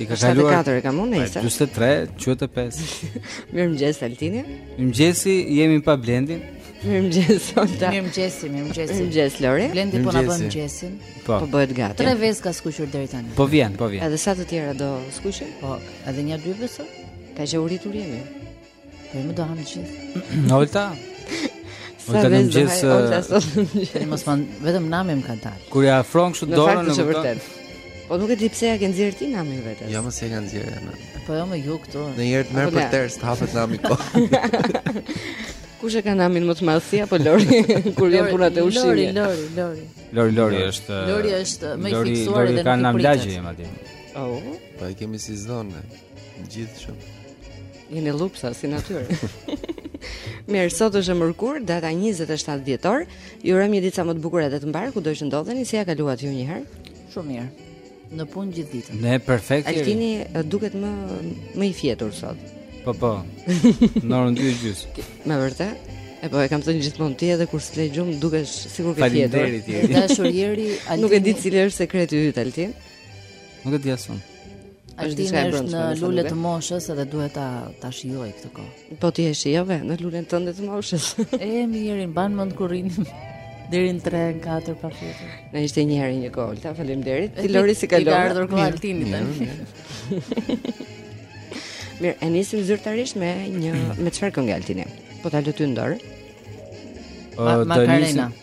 I ka kaluar 74 e kam unë nëse. 43, quhet e 5. Mirëmëngjes Altini. Mirëmëngjesi, jemi pa Blendin. Mirëmëngjes Olta. Mirëmëngjes, mirëmëngjes. Mirëmëngjes Lori. Blendi po na bën mëngjesin. Po. po bëhet gati. Tre vezë ka skuqur deri tani. Po vjen, po vjen. Edhe sa të tjera do skuqen? Po, edhe një dy vezë. Kaq të uritur jemi. Po më do hamë gjithë. Olta. Sa vezë do hajë Olta sot në gjithë Në mos man, vetëm nami më ka dalë Kur ja afron kështu dorën Në fakt vërtet Po nuk e di pse ja ke nxjerr ti namin vetes. Jo, më se e kanë nxjerrë. Po jo më ju këtu. Një herë të merr për ters, të hapet nami kot. Kush e ka namin më të madh ti apo Lori kur vjen puna te ushqimi? Lori, Lori, Lori. Lori, Lori është. Lori është më i fiksuar edhe në Lori. Lori ka nam lagje madje. Oh. Po e kemi si zonë. Gjithë shumë. Jeni llupësa si natyrë. Mirë, sot është e mërkurë, data 27 dhjetor. Ju urojmë një ditë sa më të bukur edhe të mbarë, kudo që ndodheni, si ja kaluat ju një herë? Shumë mirë. Në punë gjithë ditën. Ne perfekt. Altini duket më i fjetur sot. Po po. Në orën 2 gjys. Me vërtet? E po e kam thënë gjithmonë ti edhe kur s'fle gjumë dukesh sikur ke fjetur. Faleminderit. I dashur Jeri, Altini. Nuk e di cili është sekreti yt Altin. Nuk e di as unë. Është diçka e brendshme. Është në lule të moshës edhe duhet ta ta shijoj këtë kohë. Po ti e shijove në lulen tënde të moshës. e mirë, mban mend kur rrinim deri në 3, 4 pa fjetur. Na ishte një herë një kohë, faleminderit. Ti Lori si kalove? Ka ardhur koha Altinit tani. Mirë, e nisim zyrtarisht me një me çfarë këngë Altini? Po ta lë ty në dorë. Ë, uh, Makarena.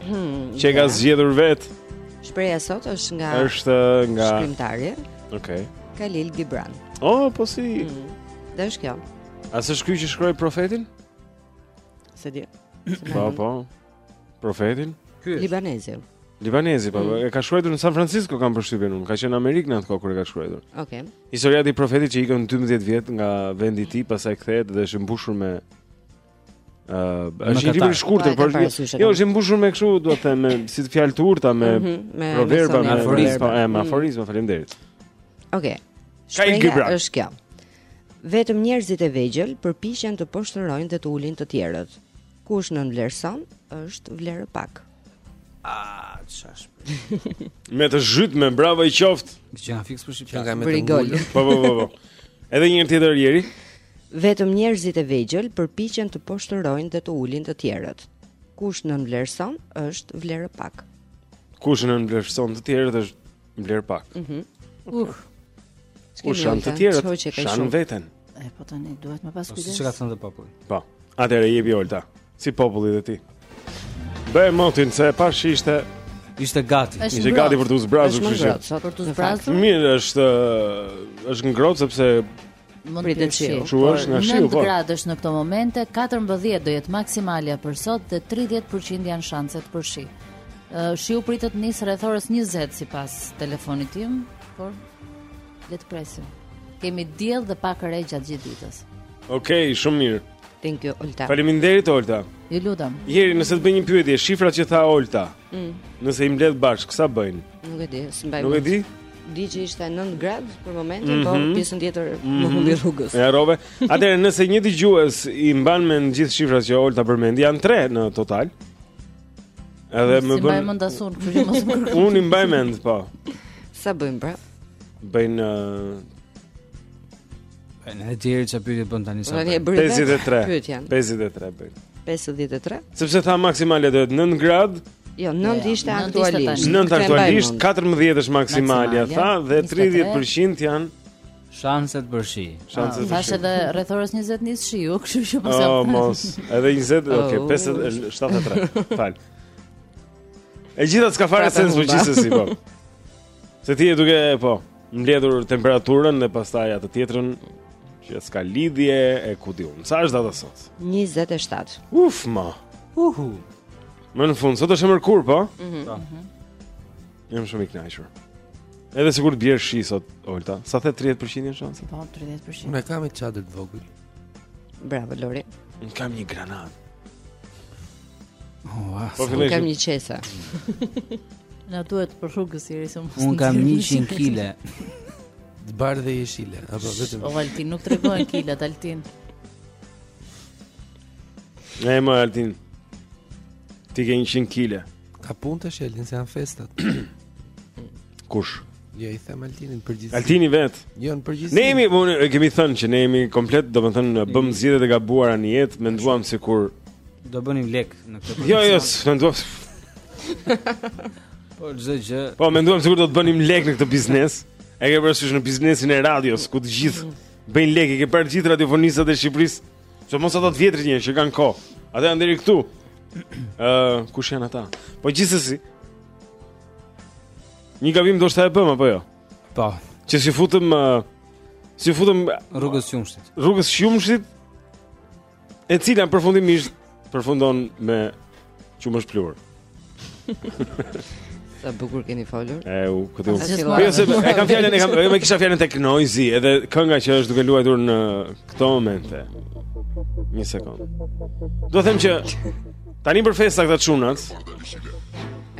Hmm, që e ka zgjedhur vetë. Shpreha sot është nga Është uh, nga shkrimtari. Okej. Okay. Khalil Gibran. Oh, po si. Mm. Dhe është kjo. A s'është ky që shkroi profetin? S'e di. Po, po. Profetin? Ky. Libanezi. Libanezi, po. Mm. E ka shkruar në San Francisco kam përshtypjen unë. Ka qenë në Amerikë në atë kohë kur e ka shkruar. Okej. Okay. Historia e profetit që ikën 12 vjet nga vendi i tij, pastaj kthehet dhe është mbushur me Uh, është një libër i shkurtër, po, por është jo, është i mbushur me kështu, dua të them, me si të fjalë të urta me mm -hmm, me proverba, me aforizma, me mhm. aforizma, faleminderit. Okej. Shpreha është kjo. Vetëm njerëzit e vegjël përpiqen të poshtërojnë dhe të ulin të tjerët. Kush nënvlerëson, është, vlen pak. Ah, çash. me të zhytme bravo i qoftë. Që janë fiks për shqiptar, me të ngul. Po po po po. Edhe një herë tjetër Jeri. Vetëm njerëzit e vegjël përpiqen të poshtërojnë dhe të ulin të tjerët. Kush nënvlerëson është, vlen pak. Kush nënvlerëson të tjerët është, vlen pak. Mhm. Uh. Kush shan të tjerët, shan veten. E po tani duhet më pas po, kujdes. Siç ka thënë populli? Po. Atëherë jepi Olta. Si populli dhe ti. Bëjmë motin se pashë ishte ishte gati. Ishte gati për të zbrazur kështu që. Gati për të zbrazur? Mirë, është është ngrohtë sepse mund të jetë shiu. Çohesh nga shiu. 9 po. gradë është në këto momente, 14 do jetë maksimalja për sot dhe 30% janë shanset për shi. Shiu pritet të nisë rreth orës 20 sipas telefonit tim, por Le të presim. Kemi diell dhe pak re gjatë gjithë ditës. Okej, okay, shumë mirë. Thank you Olta. Faleminderit Olta. Ju lutem. Jeri, nëse të bëj një pyetje, shifrat që tha Olta. Mm. Nëse i mbledh bashkë, sa bëjnë? Nuk e di, s'mbaj. Nuk e di. Di që ishte 9 grad për momentin, mm -hmm. po mhm. pjesën tjetër mm -hmm. më mhm. humbi rrugës. E harrove. Atëherë nëse një dëgjues i mban mend gjithë shifrat që Olta përmendi, janë 3 në total. Edhe më bën. S'i mbaj mend as unë, kështu që mos më kërko. Unë i mbaj mend, po. Sa bëjnë pra? Bëjnë uh... Në djeri që pyetje bën tani sa. 53. Pyetjen. 53 bëjnë. 53. Sepse tha maksimalja do jetë 9 grad. Jo, 9 jo, jo, ishte aktualisht. 9 aktualisht, 14 është maksimalja, tha dhe 30% janë Shanset për shi. Shanset ah, për shi. Tash edhe rreth orës 20 nis shiu, kështu që mos e. Oh, mos. Edhe 20, oh. okay, 53, 73. Fal. E gjitha s'ka fare pra, sens po gjithsesi po. Se ti je duke po, mbledhur temperaturën dhe pastaj atë tjetrën që s'ka lidhje e ku di unë. Sa është data sot? 27. Uf, ma. Uhu. Më në fund, sot është e mërkur, po? Mhm. Mm Jam shumë i kënaqur. Edhe sikur të bjerë shi sot, Olta, sa the 30% janë shanset? Po, 30%. Unë kam një çadër të vogël. Bravo Lori. Unë kam një granatë. Oh, wow, po unë kam një qesa. Na duhet për rrugës i rrisëm. Unë kam 100 kg. Të bardhë dhe jeshile, apo vetëm. O Altin nuk tregohen kilat Altin. Ne më Altin. Ti ke 100 kg. Ka punë te Altini se janë festat. Kush? Jo, i them Altinit në përgjithësi. Altini vetë. Jo, në përgjithësi. Ne jemi, unë e kemi thënë që ne jemi komplet, domethënë bëmë zgjedhjet e gabuara në jetë, menduam sikur do bënim lek në këtë. Jo, jo, menduam. Po çdo gjë. Po menduam sikur do të bënim lek në këtë biznes. E ke parasysh në biznesin e radios ku të gjithë bëjnë lek, e ke parë gjithë radiofonistat e Shqipërisë? Sidomos ata të vjetrit njerëz që kanë kohë. Ata janë deri këtu. Ë, uh, kush janë ata? Po gjithsesi. Një gabim ndoshta e bëmë apo jo? Po. Që s'iu futëm uh, s'iu futëm rrugës së Qumështit. Rrugës së Qumështit e cila përfundimisht Përfundon me qumësht pluhur. Sa bukur keni folur. Eu, ku do? Po jo se e kam fjalën, e kam, jo e kisha fjalën tek Noisy, edhe kënga që është duke luajtur në këto momente. Një sekond. Do të them që tani për festa këta çunat.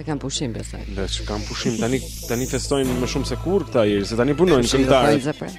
E kanë pushim besoj. Ne që kam pushim tani tani festojnë më shumë se kurrë këta ieri, se tani punojnë këngëtarët.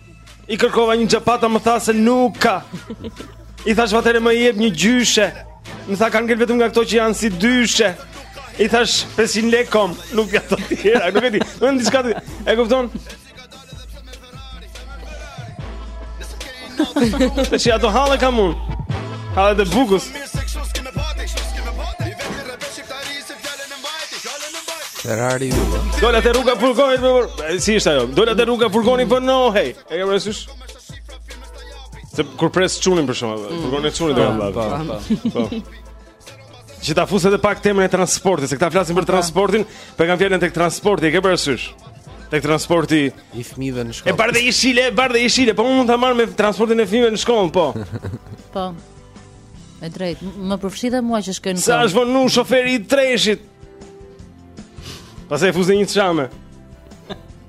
I kërkova një çapata më tha se nuk ka I thash atëherë më jep një gjyshe Më tha kanë ngel vetëm nga këto që janë si dyshe I thash 500 lek kom Nuk ka të tjera Nuk e di Nuk e di diçka të E kupton Të që ato halle kam unë Hallet e bukës Ferrari yll. Dola te rruga e furgonit për si ishte ajo? Dola te rruga e furgonit për no hey. E ke parasysh? Se kur pres çunin për shkak, mm. furgoni e çunit do ta mbaj. Po. po, po. Që ta fusë edhe pak temën e transportit, se këta flasin për transportin, po e kanë fjalën tek transporti, e ke parasysh? Tek transporti i fëmijëve në shkollë. E bardhë i shile, bardhë i shile, po mund ta marrë me transportin e fëmijëve në shkollë, po. Po. E drejt, më përfshi dhe mua që shkoj në këmbë. Sa është vonu shoferi i treshit? Pastaj fus një sharje.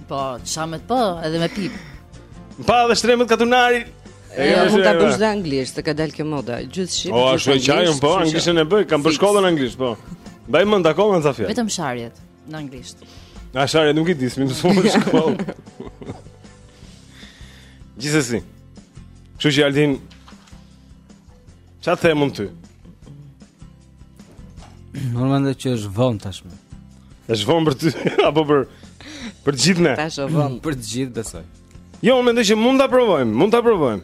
Po, shajmë po, edhe me pip. Pak dhe shtremët katunari. E jo, mund ta bësh dhe anglisht, se ka dalë kjo moda. Gjithçka. Po, ashtu e quajn po, anglishtin e bëj, kam bër shkollën anglisht, po. Mbaj mend akoma ca fjalë. Vetëm sharjet në anglisht. A sharjet nuk i di, s'm'i mësuan në shkollë. Gjithsesi. Kështu që Altin Ça them unë ty? Normal mendoj që është vonë tashme është vonë për ty Apo për Për gjithë ne Tash është vonë Për gjithë besoj Jo, unë mendoj që mund ta provojmë, mund ta provojmë.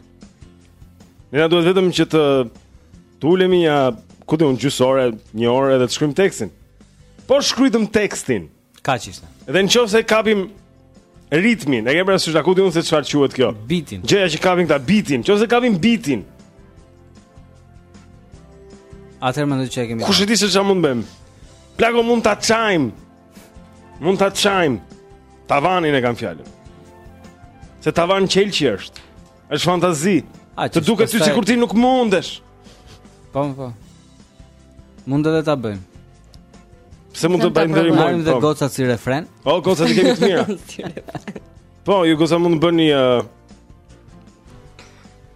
Ne na duhet vetëm që të ulemi ja, ku di un, gjysmë ore, një orë edhe të shkruajmë tekstin. Po e shkruajtëm tekstin. Kaq ishte. Dhe në qofë se kapim ritmin, e ke parasysh a ku di unë se çfarë quhet kjo? Bitin. Gjëja që kapin këta, bitin. Në qofë se kapim bitin. Atëherë mendoj që e kemi. Kush e di se çfarë mund të bëjmë? Plako mund ta çajm. Mund ta çajm. Tavanin e kam fjalën. Se tavan qelqi është. Është fantazi. A, të duket si sikur ti nuk mundesh. Po, po. Mund edhe ta bëjmë. Pse mund të bëjmë ndonjë? Marrim dhe po. gocat si refren. Po, gocat i kemi të mira. Po, ju gocat mund të bëni ë uh...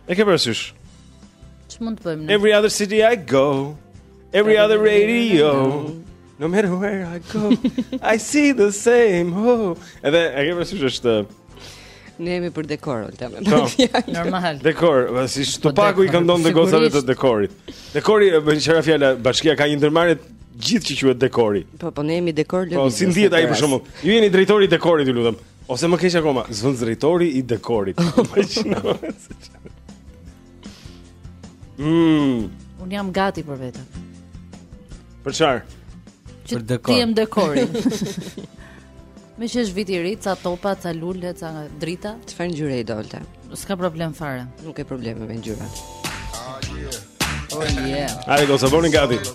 E ke parasysh? Ç'mund të bëjmë ne? Every other city I go. Every other radio. No matter where I go, I see the same. Oh. Edhe e ke parasysh është ne jemi për dekor ulta me po. fjalë. Normal. Dekor, si po, paku i këndon të gocave të dekorit. Dekori e bën çfarë fjala, bashkia ka një ndërmarrje që quhet dekori. Po po ne jemi dekor lëvizje. Po si ndihet ai për shkakun? Ju jeni drejtori i dekorit, ju lutem. Ose më keq akoma, zvendrejtori i dekorit. Mmm. Unë jam gati për vetëm. Për çfarë? Për dekor. T'i jam dekori. Meqë është viti i ri, ca topa, ca lule, ca drita Çfarë ngjyre i do ti? S'ka problem fare Nuk ke probleme me ngjyrat Oh yeah Oh yeah Are, go, sabonin gati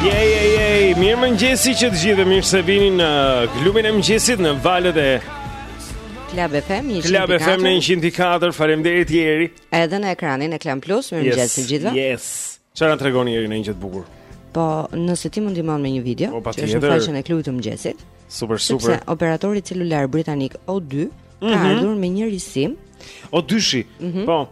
Jej, jej, jej, mirëmëngjesi të gjithëve mirë se vini në klubin e mëngjesit në valët e Club FM 104 Club FM 104, faleminderit Jeri Edhe në ekranin e Klan Plus, mirë yes, mëngjes të gjithëve Yes, do na tregoni Jeri ndonjë gjë të bukur? Po, nëse ti më ndihmon me një video, o, po, që është në faqen e klubit të mëngjesit Super, super Sepse operatori celular britanik O2 mm -hmm. ka mhm. ardhur me një risi O2 shi, mm -hmm. po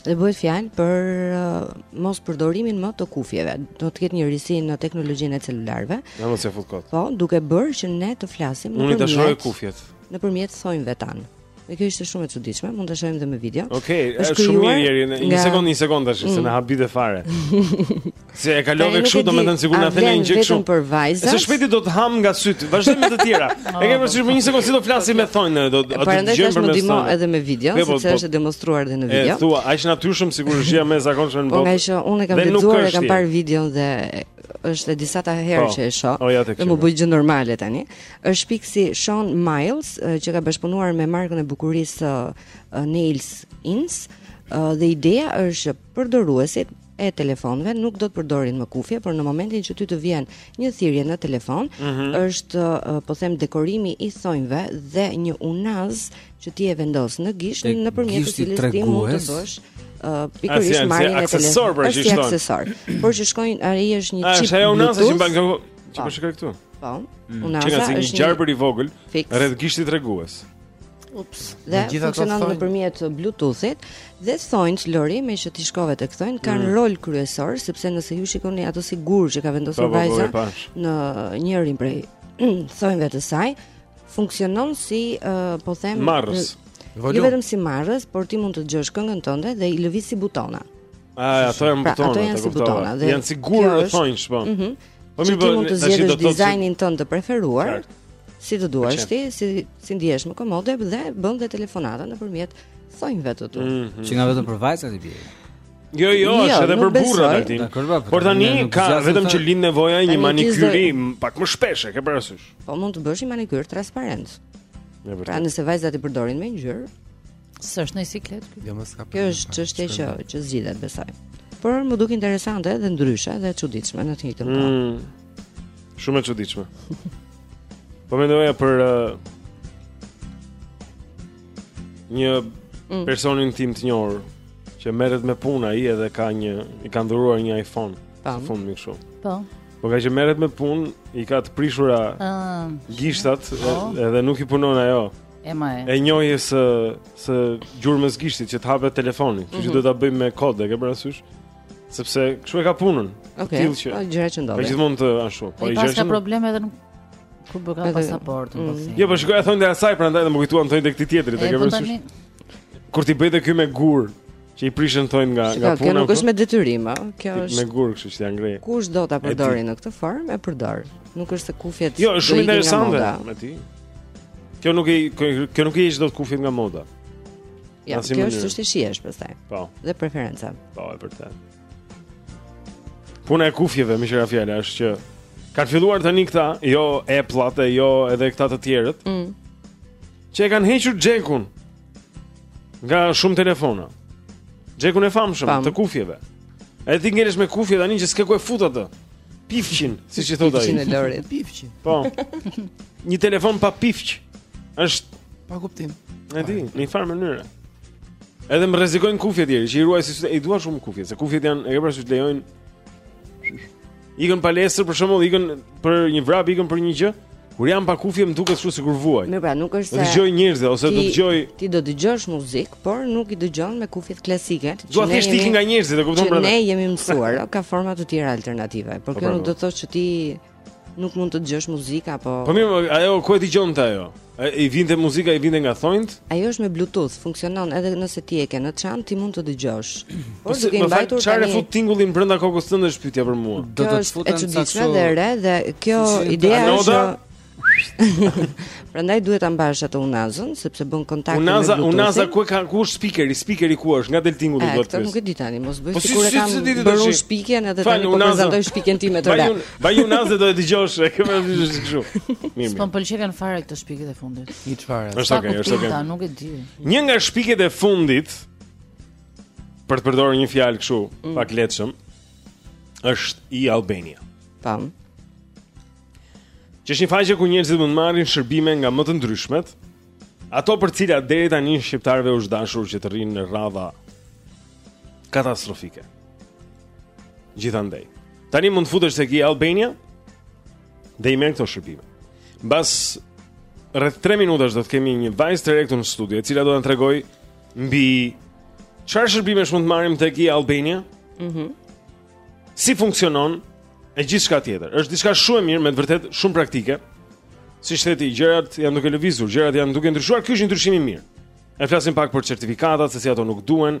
Dhe bëhet fjalë për uh, mos përdorimin më të kufjeve. Do të ketë një risi në teknologjinë e celularëve. Ja mos e fut kot. Po, duke bërë që ne të flasim nëpërmjet. Unë i dashuroj kufjet. Nëpërmjet thonjve tanë. Dhe kjo ishte shumë e çuditshme, mund ta shohim edhe me video. Okej, okay, është shumë mirë, një sekond, një sekond tash, mm. se na habite fare. Se e kalove kështu domethënë sikur na the një gjë kështu. Vetëm për vajzat. Së shpejti do të hamë nga sytë. Vazhdojmë me të tjera. E përsërit për një sekondë si do flasim me thonj do të dëgjojmë për mëso edhe me video, po, sepse po. është demonstruar edhe në video. E thua, aq natyrshëm sikur është gjëja më e zakonshme në botë. Po ngaqë unë kam lexuar, kam parë videon dhe është e disata herë po. që e shoh. Po, dhe m'u bë gjë normale tani. Është pikërisht Sean Miles që ka bashkëpunuar me markën e bukurisë Nails Inc dhe ideja është përdoruesit e telefonëve nuk do të përdorin më kufje, por në momentin që ty të vjen një thirrje në telefon, mm -hmm. është po them dekorimi i thonjve dhe një unazë që ti e vendos në gisht nëpërmjet të cilës ti mund të bësh uh, pikërisht marrjen e telefonit. Pra, është një aksesor. Po me ç'shikoj, ai është një çip. Është ajo unazë që mban këtu. Që po shikoj këtu? Po. Mm. Unaza është një gjarpër i vogël rreth gishtit tregues. Ups. Dhe funksionon nëpërmjet Bluetooth-it dhe thonjtë Lori meqë ti shkove te thonjtë kanë mm. rol kryesor sepse nëse ju shikoni ato si gurë që ka vendosur po, po, po, vajza në njërin prej thonjve të saj funksionon si uh, po them marrës. Jo vetëm si marrës, por ti mund të dëgjosh këngën tënde dhe i lëviz si butona. A, ato janë pra, butona, ato janë si butona. Dhe janë si gurë thonjsh, po. Mhm. Po mirë, po, mund të zgjedhësh dizajnin tënd të preferuar. Qartë. Si të duash ti, si si ndihesh më komode dhe bën dhe telefonata nëpërmjet thonjve të tu. Mm -hmm. Që ka vetëm për vajzat i bie. Jo, jo, jo, është edhe për burra tani. Por tani ka vetëm që lind nevoja një manikyri pak më shpesh, e ke parasysh? Po mund të bësh një manikyr transparent. Pra nëse vajzat i përdorin me ngjyrë, S'është në siklet ky. Jo, mo, s'ka. Kjo është çështje që që zgjidhet besoj. Por më duk interesante edhe ndryshe dhe e çuditshme në të njëjtën kohë. Mm, shumë e çuditshme. po mendoja për uh, një mm. personin tim të njohur që merret me punë ai edhe ka një i ka dhuruar një iPhone së fundmi kështu. Po. Po ngaqë merret me punë, i ka të prishura uh, gishtat oh. edhe nuk i punon ajo. E më e. E njohjes së së gjurmës gishtit që të hapet telefoni, kështu mm -hmm. që mhm. duhet ta bëjmë me kod, e ke parasysh? Sepse kështu e ka punën. Okej. Okay. Që... Po gjëra që ndodhin. Po gjithmonë të ashtu. Po i gjëra. Ka probleme edhe në ku bë për pasaportën. Mm -hmm. Jo, po shikoja thonjtë e saj prandaj m'u kujtuan thonjtë e këtij tjetrit, e ke parasysh? Kur t'i bëjë ky me gur, Që i prishen thonjtë nga nga puna. Kjo nuk është me detyrim, ë. Kjo është me gur, kështu që janë ngrej. Kush do ta përdorë në këtë formë, e përdor. Nuk është se kufjet. Jo, është shumë interesante me ti. Kjo nuk i kjo nuk i heq dot kufjet nga moda. Ja, kjo është çështje shijesh pastaj. Po. Dhe preferenca. Po, e vërtetë. Puna e kufjeve, më shëra fjala është që kanë filluar tani këta, jo Apple-at, jo edhe këta të tjerët. Mm. Që e kanë hequr xhekun. Nga shumë telefona. Xhekun e famshëm të kufjeve. Edhe ti ngelesh me kufje tani që s'ke ku e fut atë. Pifqin, siç i thotë ai. Pifqin e Lori, pifqin. Po. Një telefon pa pifq. Është pa kuptim. E di, në një farë mënyrë. Edhe më rrezikojnë kufjet e tjera, që i ruaj se i dua shumë kufjet, se kufjet janë e ke parasysh lejojnë Ikën në palestër për shembull, ikën për një vrap, ikën për një gjë. Kur jam pa kufje më duket kështu sikur vuaj. Mirë, pra nuk është se dëgjoj njerëz ose do dëgjoj ti do dëgjosh muzikë, por nuk i dëgjon me kufjet klasike. Dua thjesht të iki nga njerëzit, e kupton pra. Ne jemi mësuar, ka forma të tjera alternative, por po, kjo pra, nuk do të thotë që ti nuk mund të dëgjosh muzikë apo Po mirë, ajo ku e dëgjonte ajo? I vinte muzika, i vinte nga thonjtë. Ajo është me Bluetooth, funksionon edhe nëse ti e ke në çantë, ti mund të dëgjosh. Po si ke mbajtur tani? Çfarë fut tingullin brenda kokës tënde është pyetja për mua. Do të futem sa çu. Është e dhe re dhe kjo ideja është Prandaj duhet ta mbash atë unazën sepse bën kontakt me Bluetooth. Unaza, unaza ku ka ku është speakeri? Speakeri ku është? Nga del tingulli do të thotë. Atë nuk e di tani, mos bëj po sikur e kam bërë shpikjen edhe tani po prezantoj shpikjen time të re. Ba ju nazë do e dëgjosh, e kemë të dëgjosh kështu. Mirë. S'po më pëlqejnë fare këto shpikjet e fundit. Hiç fare. Është okay, është okay. Nuk e di. Një nga shpikjet e fundit për të përdorur një fjalë kështu, mm. pak lehtëshëm, është e-Albania. Tam. Që është një faqe ku njerëzit mund të marrin shërbime nga më të ndryshmet, ato për të cilat deri tani shqiptarëve u është dashur që të rrinë në radha katastrofike. Gjithandej. Tani mund të futesh tek e-Albania dhe i merr këto shërbime. Mbas rreth 3 minutash do të kemi një vajzë direkt në studio, e cila do të na tregojë mbi çfarë shërbimesh mund të marrim tek e-Albania. Mhm. Mm si funksionon e gjithçka tjetër. Është diçka shumë e mirë, me të vërtetë shumë praktike. Si shteti, gjërat janë duke lëvizur, gjërat janë duke ndryshuar, ky është një ndryshim i mirë. E flasim pak për certifikatat, se si ato nuk duhen,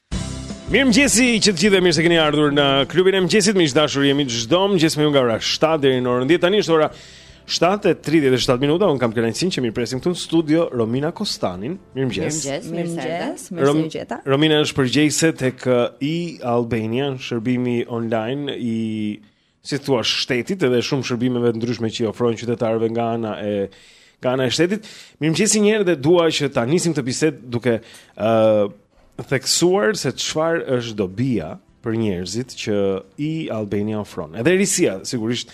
Mirëmëngjesi të gjithëve dhe mirë se keni ardhur në klubin e mëngjesit Miq të dashur jemi çdo mëngjes me ju nga ora 7 deri në orën 10 Tani është ora 7.37 minuta Unë kam kënaqësinë që mirëpresim këtu në studio Romina Kostanin Mirëmëngjes Mirëmëngjes Mirë se ju gjeta Romina është përgjegjëse tek e-Albania Shërbimi online i si të thuash shtetit edhe shumë shërbimeve të ndryshme që i ofrohen qytetarëve nga ana e nga ana e shtetit. Mirëmëngjesi një herë dhe dua që ta nisim këtë bisedë duke ë uh, theksuar se çfarë është dobia për njerëzit që e-Albania ofron. Edhe risia, sigurisht,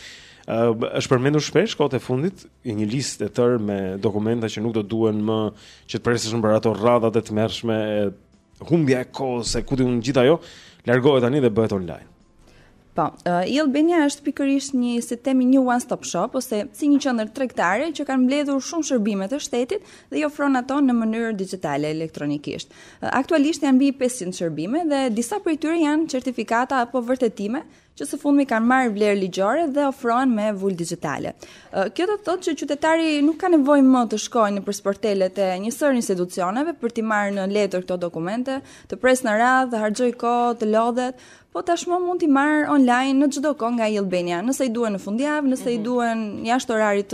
uh, është përmendur shpesh kohët e fundit i një listë e tërë me dokumenta që nuk do duhen më që të presësh në për ato radhat e tmerrshme e humbja e kohës e ku di unë gjithë ajo largohet tani dhe bëhet online. Po, uh, e-Albania është pikërisht një sistem i një one stop shop ose si një qendër tregtare që ka mbledhur shumë shërbime të shtetit dhe i ofron ato në mënyrë digjitale elektronikisht. Uh, aktualisht janë mbi 500 shërbime dhe disa prej tyre janë certifikata apo vërtetime që së fundmi kanë marrë vlerë ligjore dhe ofrohen me vulë digjitale. Kjo do të thotë që qytetari nuk ka nevojë më të shkojë nëpër sportelet e një sërë institucioneve për të marrë në letër këto dokumente, të presë në radhë, të harxojë kohë, të lodhet, Po tashmë mund t'i marrë online në çdo kohë nga e-Albania, nëse i duhen në fundjavë, nëse mm -hmm. i mhm. duhen jashtë orarit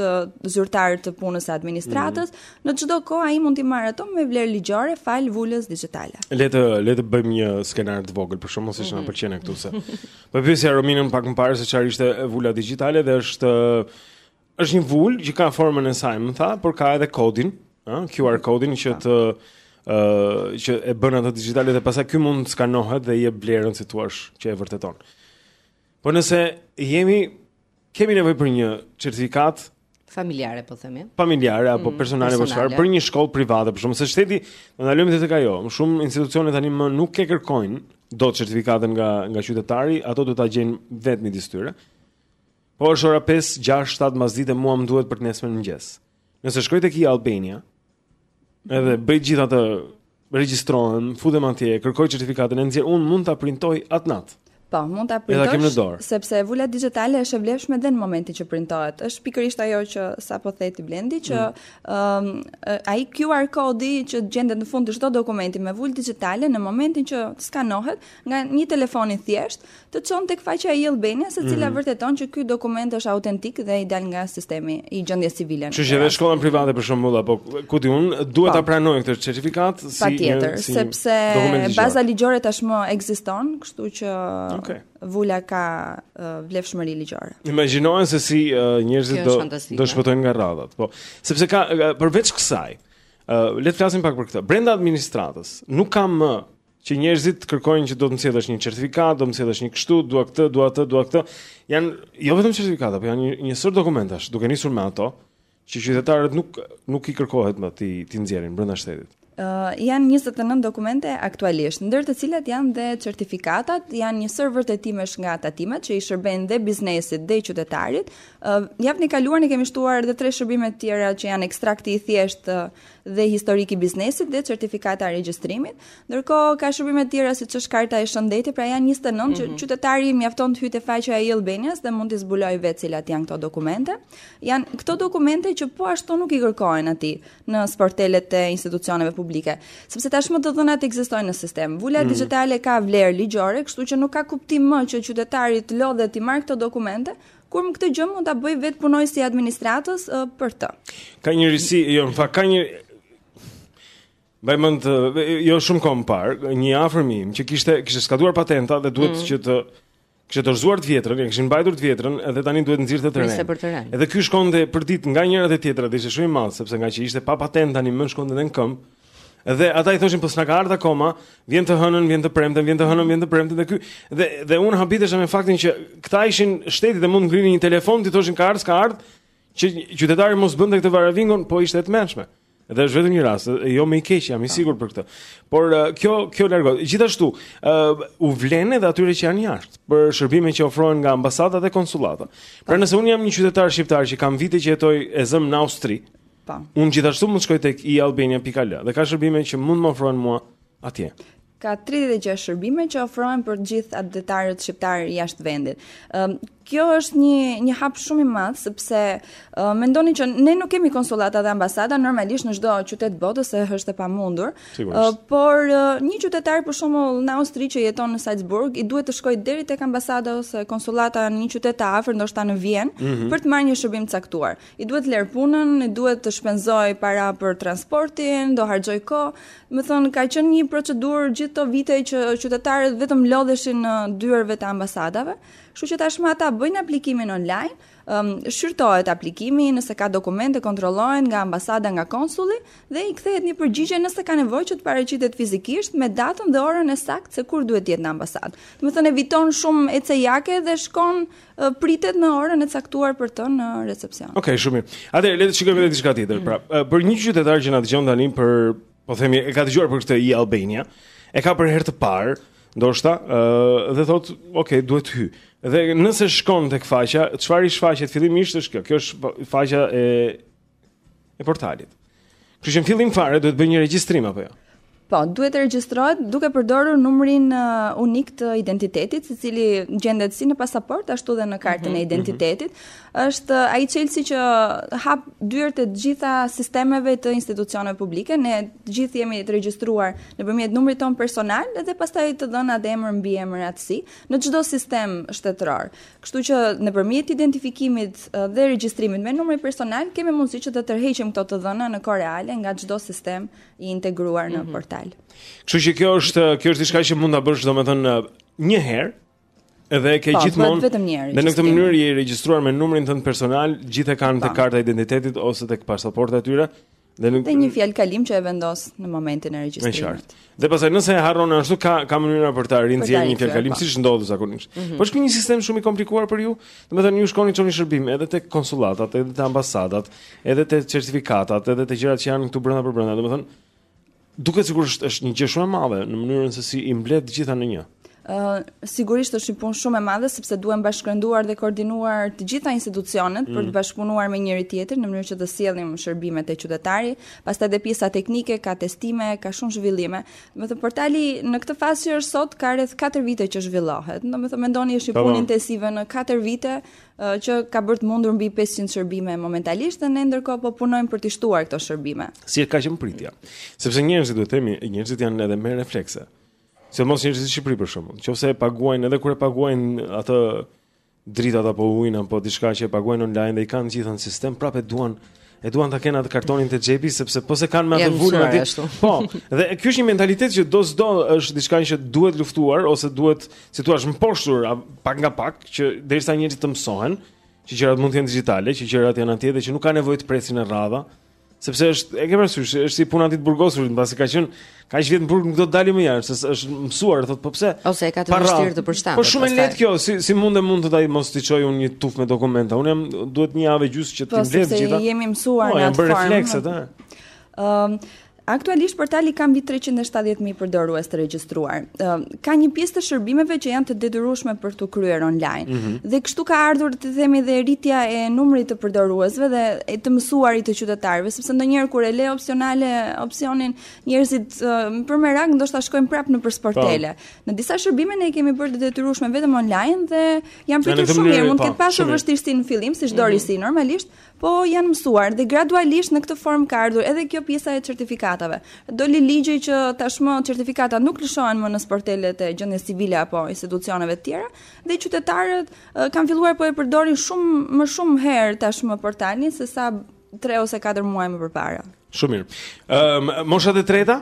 zyrtar të punës së administratës, mm -hmm. në çdo kohë ai mund t'i marrë ato me vlerë ligjore falë vulës digjitale. Le të le të bëjmë një skenar të vogël për shembull siç mm -hmm. na mhm. pëlqen këtu se. Po pyesja Rominën pak më parë se çfarë ishte vula digjitale dhe është Është një vulë që ka formën e saj, më tha, por ka edhe kodin, ë, QR kodin që të ë që e bën atë digjitale dhe pastaj ky mund të skanohet dhe i jep vlerën si të thuash që e vërteton. Po nëse jemi kemi nevojë për një certifikatë familjare po themi. Familjare apo mm, personale apo çfarë për një shkollë private për shkak se shteti do ndalemi tek ajo. Shumë institucione tani më nuk e kërkojnë dot certifikatën nga nga qytetari, ato do ta gjejnë vetë midis tyre. Po është ora 5, 6, 7 mbasdite mua më duhet për të nesërmen në mëgjes. Nëse shkoj tek e-Albania, edhe bëj gjithë atë, regjistrohem, futem atje, kërkoj certifikatën e nxjerr, unë mund ta printoj atë natë. Po, mund ta printosh sepse vula dixhitale është e vlefshme dhe në momentin që printohet. Është pikërisht ajo që sapo the ti Blendi që ëm mm. um, ai QR kodi që gjendet në fund të çdo dokumenti me vulë dixhitale në momentin që skanohet, nga një telefon i thjeshtë, të çon tek faqja e e-Albanias, e cila mm. vërteton që ky dokument është autentik dhe i dalë nga sistemi i gjendjes civile. Kështu që edhe shkollën private për shembull apo ku di unë, duhet ta po. pranojnë këtë certifikatë si patjetër, si sepse baza ligjore tashmë ekziston, kështu që okay. Vula ka uh, vlefshmëri ligjore. Imagjinoni se si uh, njerëzit do do shpëtojnë nga radhat, po. Sepse ka uh, përveç kësaj, uh, le të flasim pak për këtë. Brenda administratës nuk ka më që njerëzit kërkojnë që do të më sjellësh një certifikatë, do më sjellësh një kështu, dua këtë, dua atë, dua këtë. Janë jo vetëm certifikata, por janë një, një sërë dokumentash, duke nisur me ato, që qytetarët nuk nuk i kërkohet më t'i t'i nxjerrin brenda shtetit. Uh, janë 29 dokumente aktualisht, ndër të cilat janë dhe certifikatat, janë një sërë vërtetimesh nga tatimet që i shërbejnë dhe biznesit dhe qytetarit. Uh, Javën e kaluar ne kemi shtuar dhe tre shërbime të tjera që janë ekstrakti i thjeshtë uh, dhe historik i biznesit dhe certifikata e regjistrimit. Ndërkohë ka shërbime të tjera siç është karta e shëndetit, pra janë 29 mm -hmm. që mhm. qytetari mjafton të hyjë te faqja e e-Albanias dhe mund t'i zbulojë vetë cilat janë këto dokumente. Janë këto dokumente që po ashtu nuk i kërkohen atij në sportelet e institucioneve publike, sepse tashmë të dhënat ekzistojnë në sistem. Vula mm -hmm. dixhitale ka vlerë ligjore, kështu që nuk ka kuptim më që qytetari të lodhet t'i marrë këto dokumente, Kur më këtë gjë mund ta bëjë vetë punonjësi i administratës uh, për të. Ka një risi, jo, në fakt ka një Mbaj mend, jo shumë kohë më parë, një i afërmi im që kishte kishte skaduar patenta dhe duhet mm. që të kishte dorëzuar të vjetrën, ia kishin mbajtur të vjetrën, edhe tani duhet të nxirrte të renë. Edhe ky shkonte për ditë nga njëra te tjetra, dhe ishte shumë i madh sepse ngaqë ishte pa patentë tani më shkonte në këmbë. Dhe ata i thoshin po s'na ka ardh akoma, vjen të hënën, vjen të premten, vjen të hënën, vjen të premten dhe ky dhe dhe unë habitesha me faktin që këta ishin shteti dhe mund ngrinin një telefon t'i thoshin ka ardh, s'ka ardh, që qytetari mos bënte këtë varavingon, po ishte e tmerrshme. Dhe është vetëm një rast, jo më i keqi, jam i ah. sigurt për këtë. Por kjo kjo largohet. Gjithashtu, uh, u vlen edhe atyre që janë jashtë për shërbimet që ofrohen nga ambasadat dhe konsullatat. Pra nëse unë jam një qytetar shqiptar që kam vite që jetoj e zëmë në Austri, Po. Unë gjithashtu mund të shkoj tek e-albania.al dhe ka shërbime që mund të më ofrohen mua atje. Ka 36 shërbime që ofrohen për të gjithë shtetasit shqiptarë jashtë vendit. Ëm um, kjo është një një hap shumë i madh sepse uh, mendoni që ne nuk kemi konsullata dhe ambasada normalisht në çdo qytet të botës se është e pamundur. Uh, por uh, një qytetar për shembull në Austri që jeton në Salzburg i duhet të shkojë deri tek ambasada ose konsullata në një qytet të afërt, ndoshta në Vjenë, mm -hmm. për të marrë një shërbim të caktuar. i duhet lërë punën, i duhet të shpenzojë para për transportin, do harxhojë kohë, domethënë, ka qënë një procedurë gjithë këto vite që qytetarët vetëm lodheshin dyerve të ambasadave, kështu që tashmë ata bëjnë aplikimin online, um, shqyrtohet aplikimi, nëse ka dokumente, kontrollohen nga ambasada, nga konsulli, dhe i kthehet një përgjigje nëse ka nevojë që të paraqitet fizikisht me datën dhe orën e saktë se kur duhet të jetë në ambasadë. Domethënë, eviton shumë ecejake dhe shkon Pritet në orën e caktuar për të në recepsion. Okej, okay, shumë mirë. Atëherë le të shikojmë edhe diçka tjetër. Pra, për një qytetar që na dëgjon tani për, po themi, e ka dëgjuar për këtë e-Albania, e ka për herë të parë, ndoshta, ë uh, dhe thotë, ok, duhet të hyj. Dhe nëse shkon tek faqja, çfarë i shfaqet fillimisht është kjo. Kjo është faqja e e portalit. Kështu që në fillim fare duhet të bëjë një regjistrim apo jo? Ja? Po, duhet të regjistrohet duke përdorur numrin uh, unik të identitetit, i cili gjendet si në pasaportë ashtu dhe në kartën mm -hmm, e mhm. identitetit. Mm -hmm. Është uh, ai çelësi që hap dyert e të gjitha sistemeve të institucioneve publike. Ne të gjithë jemi të regjistruar nëpërmjet numrit tonë personal dhe pastaj të dhënat emër mbiemër atësi në çdo sistem shtetëror. Kështu që nëpërmjet identifikimit dhe regjistrimit me numrin personal kemi mundësi që të tërheqim këto të dhëna në kohë reale nga çdo sistem i integruar në mm -hmm. portal. Kështu që kjo është kjo është diçka që mund ta bësh domethënë një herë Edhe e ke po, gjithmonë vetëm një herë. Në këtë mënyrë je i regjistruar me numrin tënd personal, të gjithë e kanë te po. karta e identitetit ose tek pasaporta e tyre. Dhe, nuk... dhe një fjalëkalim që e vendos në momentin e regjistrimit. Dhe pastaj nëse e harron ashtu ka ka mënyra për ta rinxjerrë një fjalëkalim po. siç ndodh zakonisht. Mm -hmm. Po është një sistem shumë i komplikuar për ju. Domethënë ju shkoni çoni shërbim edhe te konsullatat, edhe te ambasadat, edhe te certifikatat, edhe te gjërat që janë këtu brenda për brenda. Domethënë Duket sikur është është një gjë shumë e madhe në mënyrën se si i mbledh të gjitha në një. Ë uh, sigurisht është një punë shumë e madhe sepse duhen bashkërenduar dhe koordinuar të gjitha institucionet mm. për të mm. bashkëpunuar me njëri tjetrin në mënyrë që të sjellim shërbimet te qytetari. Pastaj edhe pjesa teknike ka testime, ka shumë zhvillime. Domethënë portali në këtë fazë që është sot ka rreth 4 vite që zhvillohet. Domethënë mendoni është një punë intensive në 4 vite që ka bërë të mundur mbi 500 shërbime momentalisht dhe ne ndërkohë po punojmë për t'i shtuar këto shërbime. Si e ka qenë pritja? Sepse njerëzit duhet të themi, njerëzit janë edhe me reflekse. Sidomos njerëzit në Shqipëri për shembull, qoftë se e paguajnë edhe kur e paguajnë atë dritat apo ujin apo diçka që e paguajnë online dhe i kanë gjithë në sistem, prapë e duan e duan ta kenë atë kartonin te xhepi sepse po s'e kanë me atë vulën aty. Po, dhe ky është një mentalitet që do s'do është diçka që duhet luftuar ose duhet, si thua, mposhtur pak nga pak që derisa njerëzit të mësohen që gjërat mund të jenë digjitale, që gjërat janë atje dhe që nuk ka nevojë të presin në rradha, sepse është e ke parasysh, është si puna e të burgosurit, mbasi ka qenë Kaq vjet në burg nuk do të dali më jashtë, se është mësuar, thotë po pse? Ose e ka të vështirë të përshtatet. Po shumë e lehtë kjo, si si mund të mund të ai mos t'i çoj unë një tufë me dokumenta. Mua më duhet një javë e gjysmë që të po, mbledh gjitha. Po se jemi mësuar po, në atë formë. Po, bën reflekset, ha. Ëm Aktualisht portali ka mbi 370.000 përdorues të regjistruar. Ka një pjesë të shërbimeve që janë të detyrueshme për t'u kryer online. Mm -hmm. Dhe kështu ka ardhur të themi dhe rritja e numrit të përdoruesve dhe e të mësuarit të qytetarëve, sepse ndonjëherë kur e le opsionale opsionin njerëzit për merak ndoshta shkojnë prapë nëpër sportele. Po. Në disa shërbime ne i kemi bërë të detyrueshme vetëm online dhe janë pritur shumë mirë, mund të po, ketë pasur vështirësi në fillim si çdo mhm. risi normalisht, po janë mësuar dhe gradualisht në këtë formë ka ardhur edhe kjo pjesa e certifikatave. Doli ligji që tashmë certifikatat nuk lëshohen më në sportelet e gjendjes civile apo institucioneve të tjera dhe qytetarët kanë filluar po e përdorin shumë më shumë herë tashmë portalin sesa 3 ose 4 muaj më përpara. Shumë mirë. Ëm ehm, moshat e treta?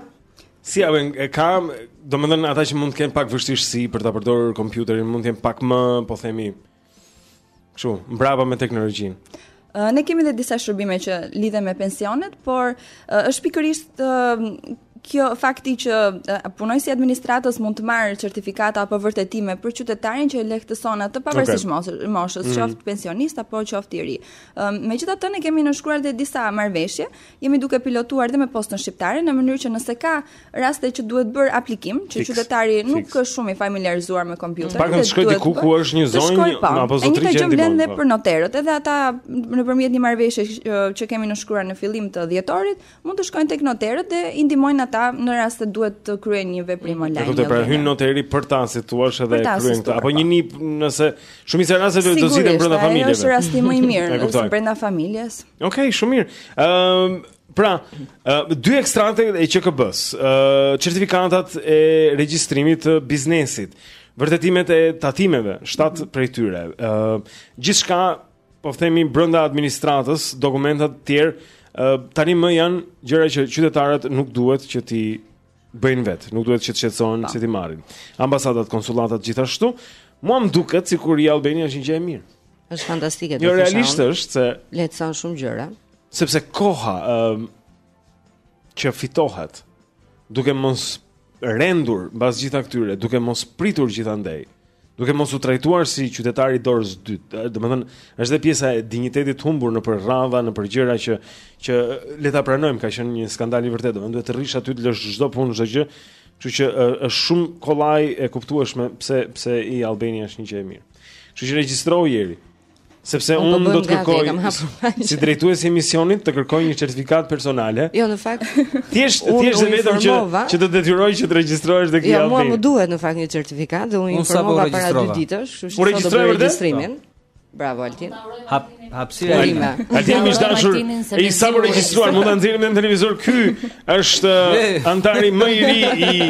Si a vjen e kam, domethënë ata që mund të kenë pak vështirësi për ta përdorur kompjuterin, mund të jenë pak më, po themi, kështu, mbrapa me teknologjinë. Ne kemi dhe disa shërbime që lidhen me pensionet, por është pikërisht kjo fakti që punonjësi i administratës mund të marrë certifikata apo vërtetime për qytetarin që e lehtëson atë pavarësisht okay. moshës, mm. qoftë pensionist apo qoftë i ri. Megjithatë ne kemi nënshkruar dhe disa marrëveshje, jemi duke pilotuar dhe me Postën Shqiptare në mënyrë që nëse ka raste që duhet bërë aplikim, që qytetari nuk është shumë i familiarizuar me kompjuterin, pra të shkojë diku ku është një zonjë po, apo zotëri që ndihmon. Dhe po. për noterët, edhe ata nëpërmjet një marrëveshje që kemi nënshkruar në fillim të dhjetorit, mund të shkojnë tek noterët dhe i ndihmojnë ata në rast se duhet të kryejnë një veprim online. Do të pra hyn noteri për ta si thua ti dhe kryen këtë apo një po. nip mbesë shumicë raste do të zgjidhen brenda familjeve. Sigurisht, është rasti më i mirë nëse brenda familjes. Okej, okay, shumë mirë. Ëm ehm, um, Pra, uh, dy ekstraktet e QKB-së, uh, certifikatat e regjistrimit të biznesit, vërtetimet e tatimeve, shtatë prej tyre. Ë uh, gjithçka po themi brenda administratës, dokumenta të tjerë, uh, tanimë janë gjëra që qytetarët nuk duhet që t'i bëjnë vetë, nuk duhet që të shqetësohen si t'i marrin. Ambasadat, konsullatat gjithashtu, mua më duket sikur e-Albania është një gjë e mirë. Është fantastike të thashë. Jo realisht është se lehtëson shumë gjëra. Sepse koha, ë, uh, që fitohet duke mos rendur mbas gjitha këtyre, duke mos pritur gjithandej, duke mos u trajtuar si qytetar i dorës dytë. Domethënë, është dhe pjesa e dinjitetit humbur nëpër rradha, nëpër gjëra që që le ta pranojmë, ka qenë një skandal i vërtetë. Domethënë, duhet të rrish aty të lësh çdo punë, çdo gjë. Kështu që është shumë kollaj e kuptueshme pse pse e-Albania është një gjë e mirë. Kështu që regjistrohu Jeri. Sepse unë po do të kërkoj si drejtues i emisionit të kërkoj një certifikatë personale. Jo, në fakt. Thjesht, thjesht vetëm që që të detyroj që të regjistrohesh dhe kjo. Jo, mua më duhet në fakt një certifikat dhe unë u informova para dy ditësh, kështu që do të bëj regjistrimin. Bravo Altin. Hap hapësira ime. Altin, miq të dashur. Ai sapo regjistruar, mund ta nxjerrim në televizor ky është antari më i ri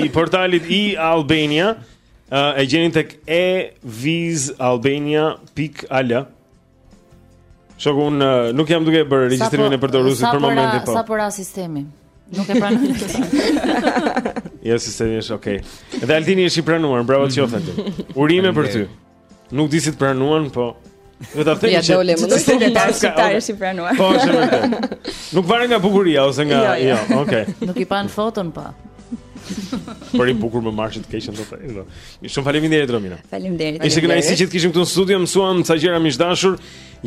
i portalit e-Albania. Uh, e gjeni tek evizalbania.al. Shoku un uh, nuk jam duke bërë regjistrimin po- e përdoruesit për momentin po. Sapo ra sistemi? Nuk e pranoi. Jo sistemi është okay. Dhe Altini është i pranuar, bravo të qoftë. Urime për ty. Nuk di si të pranuan, po Do ta them që do të thotë tash si ta është i pranuar. Po, është vërtet. Nuk varet nga bukuria ose nga, jo, jo. jo okay. Nuk i pan foton pa. Por i bukur të marrsha të keqen do të thënë. Shumë faleminderit Romina. Faleminderit. Ishte kënaqësi që të kishim këtu në studio, mësuam ca gjëra miq të dashur.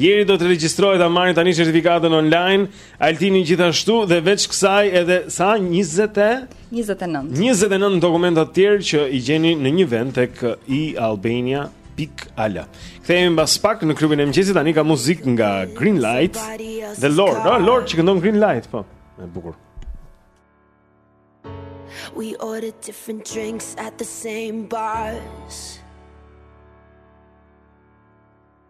Jeri do të regjistrohet ta marrë tani certifikatën online, Altini gjithashtu dhe veç kësaj edhe sa 20 e 29. 29 dokumenta të tjerë që i gjeni në një vend tek e-Albania pikë al. Kthehemi mbas pak në klubin e mëngjesit tani ka muzikë nga Green Light. The Lord, oh Lord që këndon Green Light po. E bukur. We ordered different drinks at the same bars.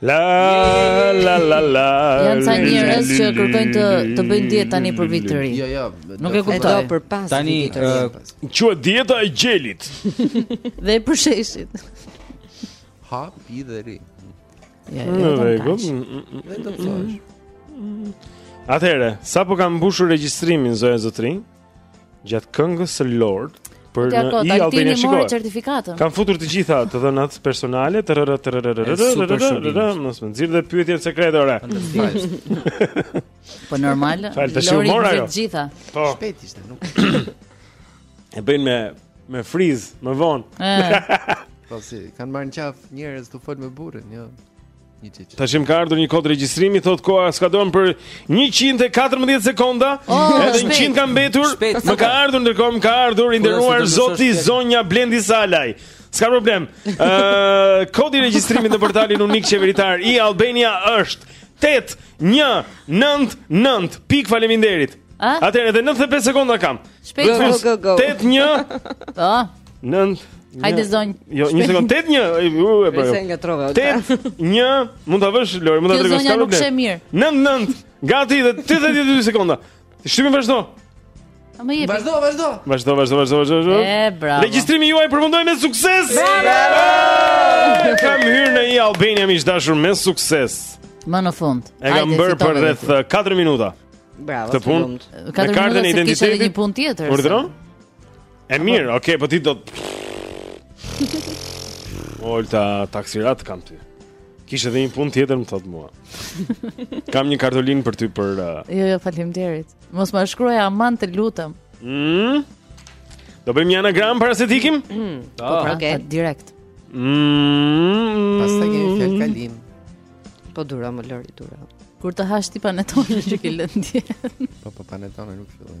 La la la la. Janë ca njerëz që kërkojnë të të bëjnë dietë tani për vit të ri. Jo, jo, nuk e kuptoj. Do për pas tani të ri. Tani quhet dieta e gjelit. Dhe e përsheshit. Ha, pi dhe ri. Ja, jo, jo, jo. Ne do të thosh. Atëherë, sapo kam mbushur regjistrimin zonja, zotërinj. Gjatë këngës së Lord për në e-Albania shikoj. certifikatën. Kam futur të gjitha të dhënat personale, të rrë të rrë të rrë, mos më nxirr dhe pyetjet sekrete ore. Po normal, Lori të gjitha. Po. Shpejt ishte, nuk. E bëjnë me me friz, më vonë. Po si, kanë marrë në qafë njerëz të fol me burrin, jo. Një ditë. Tashi më ka ardhur një kod regjistrimi, thotë koha skadon për 114 sekonda, oh, edhe 100 ka mbetur. Më ka ardhur ndërkohë, më ka ardhur i nderuar zoti zonja Blendi Salaj. S'ka problem. Ë, uh, kodi i regjistrimit në portalin unik qeveritar e-Albania është 8199. Pik faleminderit. Atëherë edhe 95 sekonda kam. Shpejt go go go. 81. Po. 9 Hajde zonj. Jo, një sekond, 8 një. Ju e bëj. Pse nga trova? 8 një, mund ta vësh Lori, mund ta tregosh këtu. Zonja nuk është mirë. 9 9. Gati dhe 32 sekonda. Shtypim vazhdo. Më jepi. Vazhdo, vazhdo. Vazhdo, vazhdo, vazhdo, vazhdo. E bravo. Regjistrimi juaj përfundoi me sukses. Bravo! Kam hyrë në e-Albania miq të dashur me sukses. Më në fund. E kam bërë për rreth 4 eh, minuta. Bravo. Të punë. Me kartën e identitetit. Ka një punë tjetër. Urdhëron? E mirë, okay, po ti do të Olta taksirat kam ty. Kish edhe një punë tjetër më thotë mua. Kam një kartolinë për ty për uh... Jo, jo, faleminderit. Mos më shkruaj aman të lutem. Mm? Do bëjmë një anagram para se të ikim? Mm. Po, ah. pra, okay. direkt. Mm. Pastaj një fjalë kalim. Po dura më lori dura. Kur të hash ti panetonin që ke lënë dje. Po po panetonin nuk filloi.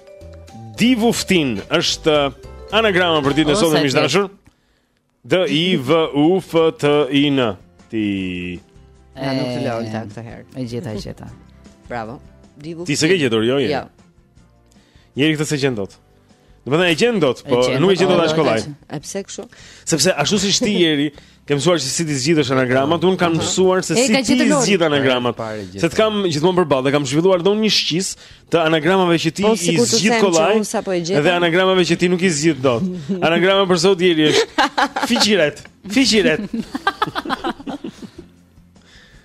Divuftin është anagrama për ditën e sotme miq të dashur. D I V U F T I N. Ti. Ja nuk të lë Olta këtë herë. E gjeta, e gjeta. Bravo. Divuftin. Ti s'e ke gjetur jo? Jo. Njeri këtë s'e gjen dot. Domethënë e gjen dot, po nuk e gjen dot aq kollaj. A pse kështu? Sepse ashtu siç ti Jeri, Ke mësuar se si t'i zgjidhësh anagramat, unë kam mësuar se si ti i zgjidh anagramat. Se të kam gjithmonë përballë dhe kam zhvilluar dhe unë një shqisë të anagramave që ti po, i zgjidh kollaj. Dhe anagramave që ti nuk i zgjidh dot. Anagrama për sot Jeri është fiqiret. Fiqiret.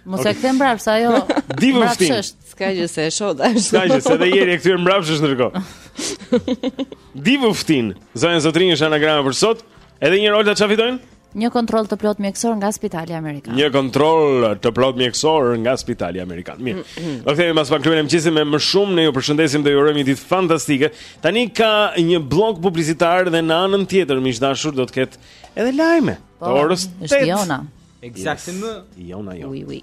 Mos e kthem mbrapsht ajo. Mbrapsht është, s'ka gjë se e shoh tash. S'ka gjë se dhe Jeri e kthyer mbrapsht është ndërkohë. Divuftin, zonja e zotërinj është anagrama për sot. Edhe njëherë Olta ça fitojnë? Një kontroll të plot mjekësor nga Spitali Amerikan. Një kontroll të plotë mjekësor nga Spitali Amerikan. Mirë. Do kthehemi pas pak në klubin e mëngjesit me më shumë, ne ju përshëndesim dhe ju urojmë një ditë fantastike. Tani ka një bllok publicitar dhe në anën tjetër miq të dashur do të ketë edhe lajme. Po, orës 8. Është Jona. Exactement. Jona Jona. Oui, oui.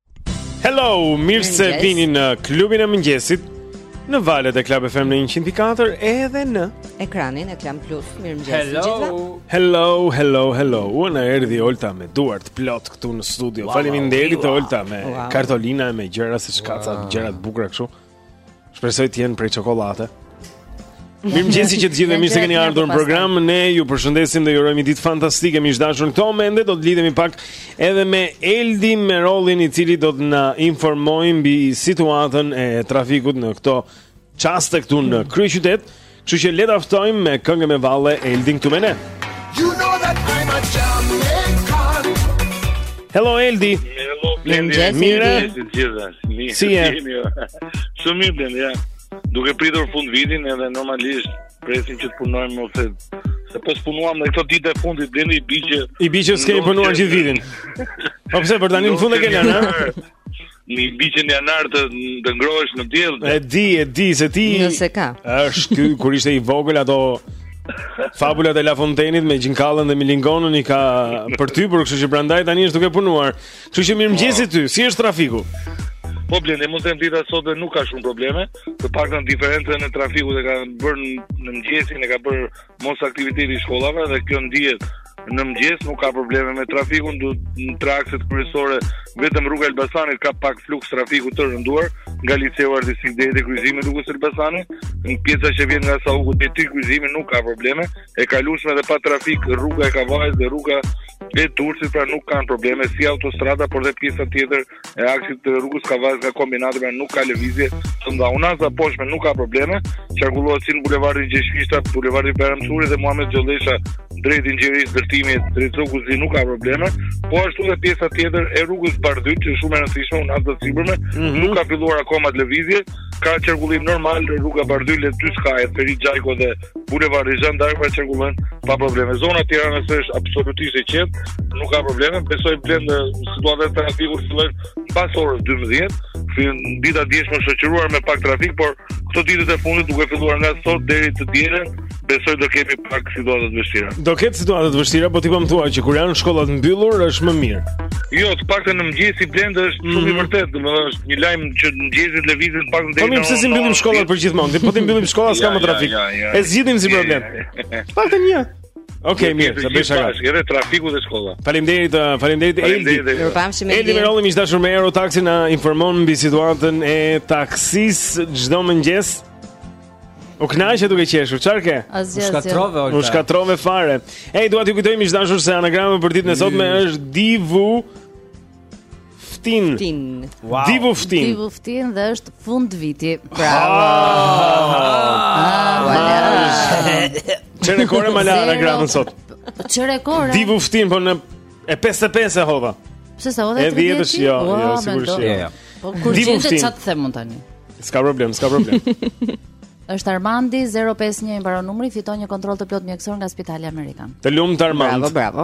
Hello, mirë se vini në klubin e mëngjesit Në valët e Club FM në 104 Edhe në ekranin e Klan Plus Mirëmëngjesi të gjithëve Hello, hello, hello Ua na erdhi Olta me duart plot këtu në studio wow, Faleminderit Olta me wow. kartolina e me gjëra seç ka ca wow. Gjëra të bukura kështu Shpresoj të jenë prej çokollate. Mirëmëngjesi që të gjithëve, mirë se keni ardhur në program. Ne ju përshëndesim dhe ju urojmë një ditë fantastike. Miq dashur në këto momente do të lidhemi pak edhe me Eldi Merollin i cili do të na informojë mbi situatën e trafikut në këto çaste këtu në kryeqytet. Kështu që le ta ftojmë me këngën me valle Eldin këtu me ne. You know that I'm a Jamaican. Hello Eldi. Hello Blendi. Mire. Si je? Shumë mirë Blendi, ja. Duke pritur fundvitin edhe normalisht presim që të punojmë më se s'e po punuam në këto ditë e fundit Blendi i biç i biç s'ke punuar gjithë vitin. Po pse për tani në fund e ke lënë? Në biç në janar të, të ngrohesh në diell E di, e di, se ti Nëse ka është ky, kur ishte i vogël ato Fabulat e La Fontaine'it me Gjinkallën dhe Milingonën i ka përtypur, kështu që prandaj tani është duke punuar. Kështu që mirëmëngjesi po. ty, si është trafiku? Po Blendi, mund të them dita sotme nuk ka shumë probleme, të paktën diferencën e trafikut e ka bërë në mëngjesin e ka bërë mosaktiviteti i shkollave dhe kjo ndihet në mëngjes nuk ka probleme me trafikun, në tre akset kryesore vetëm rruga e Elbasanit ka pak fluks trafiku të rënduar nga liceu artistik deri te kryqëzimi i rrugës Elbasanit, në pjesa që vjen nga Sauku deri te kryqëzimi nuk ka probleme, e kalueshme dhe pa trafik rruga e Kavajës dhe rruga e Durrësit pra nuk kanë probleme si autostrada por dhe pjesa tjetër e aksit të rrugës Kavajës nga Kombinati pra nuk ka lëvizje te unaza e poshtme nuk ka probleme qarkullohet si në bulevardin Gjergj Fishta, bulevardi Bajram Curri dhe Muhamet Gjollesha drejt Inxhinierisë Ndërtimit drejt Zogut Zi nuk ka probleme po ashtu dhe pjesa tjetër e rrugës Bardhyl që është shumë e rëndësishme unaza e sipërme mm -hmm. nuk ka filluar akoma të lëvizje ka qarkullim normal rruga Bardhyl, Ferit Xhajko dhe Bulevardi Zhan d'Ark ka qarkullim, pa probleme. Zona e Tiranës është absolutisht e qetë, nuk ka probleme. Besoj Blendi situata e trafikut fillon pas orës 12, si dita e djeshme shoqëruar me pak trafik, por këto ditët e fundit duke filluar nga sot deri të dielën, besoj do kemi pak situata të vështira. Do ketë situata të vështira, po ti po më thua që kur janë shkollat mbyllur është më mirë. Jo, të paktën në mëngjes Blendi është shumë mm -hmm. i mhm. vërtetë, domethënë Një lajm që mëngjesit lëvizet paktën deri. Po mirë, pse s'i mbyllim shkollat për gjithmonë? Po t'i mbyllim shkollat s'ka më trafik. E zgjidhim si problem. Paktën një. Okej, mirë, se bëj shaka. Edhe trafiku dhe shkolla. Faleminderit, uh, faleminderit Eldi. U pafshim Eldi. Eldi Merolli miq dashur me Euro Taxi na informon mbi situatën e taksis çdo mëngjes. U kënaqe duke qeshur, çfarë ke? U shkatrove Olta. U shkatrove fare. Ej, dua t'ju kujtoj miq dashur se anagrama për ditën e sotme është Divu Ftin. Ftin. Wow. Divu Ftin. Divu Ftin dhe është fund viti. Bravo. Ah, ç'rekorde më la anagramën sot. Ç'rekorde. Divu Ftin po në e 55 e hodha. Pse sa hodha? E 10 është jo, jo sigurisht jo. jo. Po kur gjendet ça të them un tani. S'ka problem, s'ka problem. Është Armandi 051 i mbaron numri, fiton një kontroll të plotë mjekësor nga Spitali Amerikan. Të lumtë Armand. Bravo, bravo.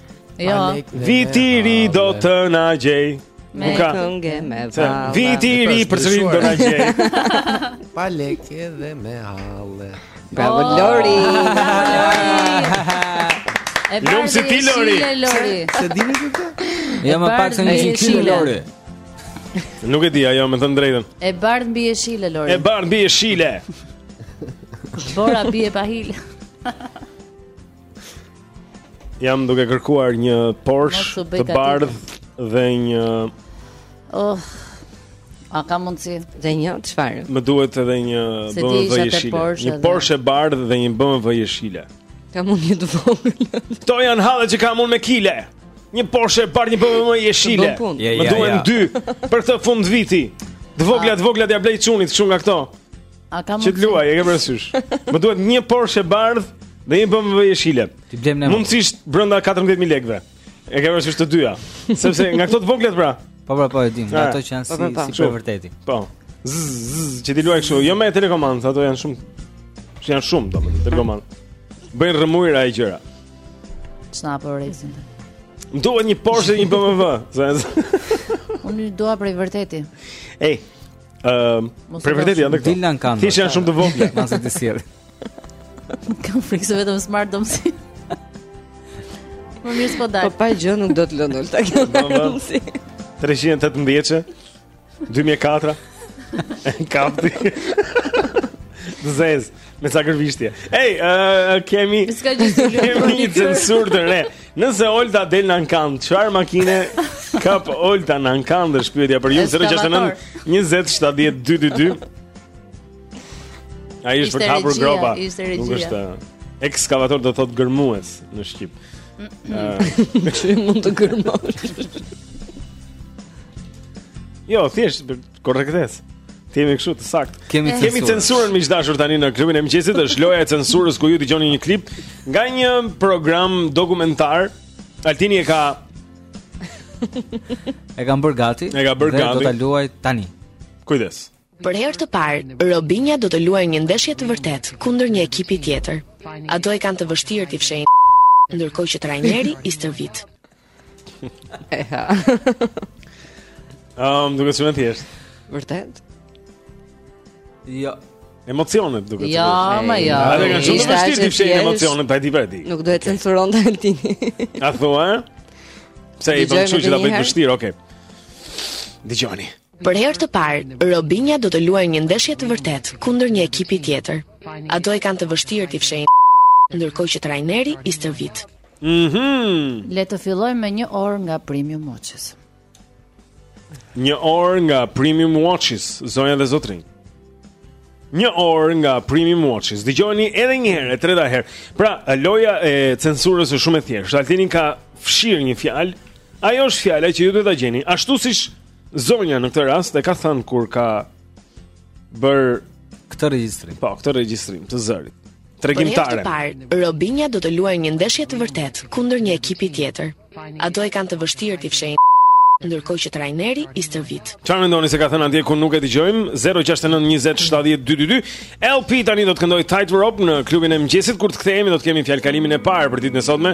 Jo. Viti i ri do të na gjejë. Me këngë me valle. Viti i ri përsëri do na gjejë. Pa lekë dhe me halle. Bravo oh. Lori. Lum si ti Lori. S'e dini këtë? Jo më pak se njëqind kile Lori. Nuk e di ajo me thënë drejtën. E bardhë mbi jeshile Lori. E bardhë mbi jeshile. Bora bie pa hile. Jam duke kërkuar një Porsche të bardhë dhe një Oh. A ka mundsi? Dhe një çfarë? Më duhet edhe një BMW jeshile. Një Porsche e bardhë dhe një BMW jeshile. Kam unë një të vogël. Kto janë hallet që kam unë me kile? Një Porsche e bardhë, një BMW jeshile. Më duhen dy për këtë fund viti. Të vogla, të vogla t'ia blej çunit, kështu nga këto. A kam unë? Që t'i luajë, e ke parasysh. Më duhet një Porsche e bardhë dhe një BMW e jeshile. T'i blejmë ne. Mundësisht brenda 14000 lekëve. E ke parasysh të dyja. Sepse nga këto të voglat pra. Po pra, po e di, nga ato që janë po, si po, po. si për vërtetë. Po. Që t'i luajë kështu, jo me telekomandë, ato janë shumë që janë shumë domethënë telekomandë. Bëjnë rrëmujra e gjëra. Çna po rrezin. Më duhet një Porsche, një BMW. Unë dua për vërtetë. Ej, Ëm, uh, për vërtet janë këto. Dilan kanë. Thjesht janë shumë të vogla, masa të sjell. Kam frikë se vetëm smart dom si. Më mirë s'po dal. Po pa gjë nuk do të lënë ulta kjo. 318-çe. 2004. Kapti. Zez. Me sa gërvishtje. Ej, uh, kemi S'ka gjithë gjë për kemi një një censurë të re. Nëse Olta del në ankand, çfarë makine kap Olta në ankand është pyetja për ju Ekskavator. 069 20 70 222. Ai është për të Ishte hapur regjia, gropa. ishte Nuk regjia. është uh, ekskavator do thotë gërmues në shqip. Që mund të gërmosh. Jo, thjesht për- Korrektesë. Të jemi kështu të saktë. Kemi censurën. Kemi censurën miq të dashur tani në klubin e mëngjesit, është loja e censurës ku ju dëgjoni një klip nga një program dokumentar. Altini e ka E kam bërë gati. E ka bërë gati. Do ta luajë tani. Kujdes. Për herë të parë, Robinja do të luajë një ndeshje të vërtetë kundër një ekipi tjetër. Ata e kanë të vështirë t'i fshehin ndërkohë që trajneri i stërvit. Eha. Ëm, um, duke qenë thjesht. Vërtet? Jo. Emocionet duke qenë. Jo, më jo. A dhe kanë shumë të vështirë të fshehin emocionet, ai di pra di. Nuk duhet të censuron të Altini. A thua? Pse i bën kështu që ta bëj vështirë, okay. Dëgjoni. Për herë të parë, Robinja do të luajë një ndeshje të vërtetë kundër një ekipi tjetër. Ato e kanë të vështirë të fshehin ndërkohë që trajneri i stërvit. Mhm. Mm Le të fillojmë me një orë nga Premium Watches. Një orë nga Premium Watches, zonja dhe zotërinj. Një orë nga Premium Watches. Dëgjoni edhe një herë, e treta herë. Pra, loja e censurës është shumë e thjeshtë. Altini ka fshirë një fjalë. Ajo është fjala që ju duhet ta gjeni. Ashtu siç zonja në këtë rast e ka thënë kur ka bërë këtë regjistrim. Po, këtë regjistrim të zërit. Tregimtare. Për herë të parë, Robinja do të luajë një ndeshje të vërtetë kundër një ekipi tjetër. Ato e kanë të vështirë të fshehin ndërkohë që trajneri i stërvit. Çfarë mendoni se ka thënë atje ku nuk e dëgjojmë? 069 20 70 222. LP tani do të këndojë Tightrope në klubin e mëngjesit kur të kthehemi do të kemi fjalëkalimin e parë për ditën e sotme.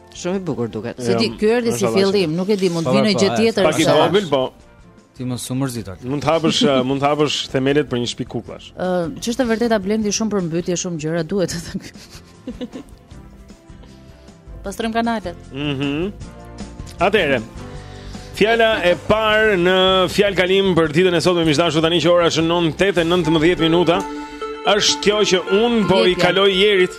Shumë i bukur duket. Se ti ky erdhi si fillim, nuk e di, mund të vinë gjë tjetër. Pak i vogël, po. Ti mos u mërzit atë. Mund të hapësh, mund të hapësh themelet për një shtëpi kuklash. Ë, ç'është e vërteta, Blendi shumë për mbytje, shumë gjëra duhet të thënë. Pastrojmë kanalet. Mhm. Mm Atëherë. Fjala e parë në fjalëkalim për ditën e sotme miq të dashur tani që ora është 9:19 minuta. Është kjo që unë po i kaloj Jerit.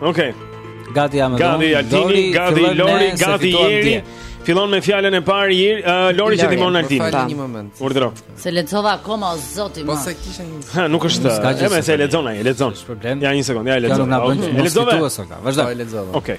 Okej. Okay. Gati jam edhe. Gati Altini, gati Lori, gati Jeri. Fillon me fjalën e parë Jeri, uh, Lori që timon Altin. Po një moment. Urdhëro. S'e lexova akoma o zoti im. Po se kisha një. Ha, nuk është. Ja më s'e lexon ai, lexon. Është problem. Ja një sekondë, ja lexon. Ja e lexova. Vazhdo. Okej.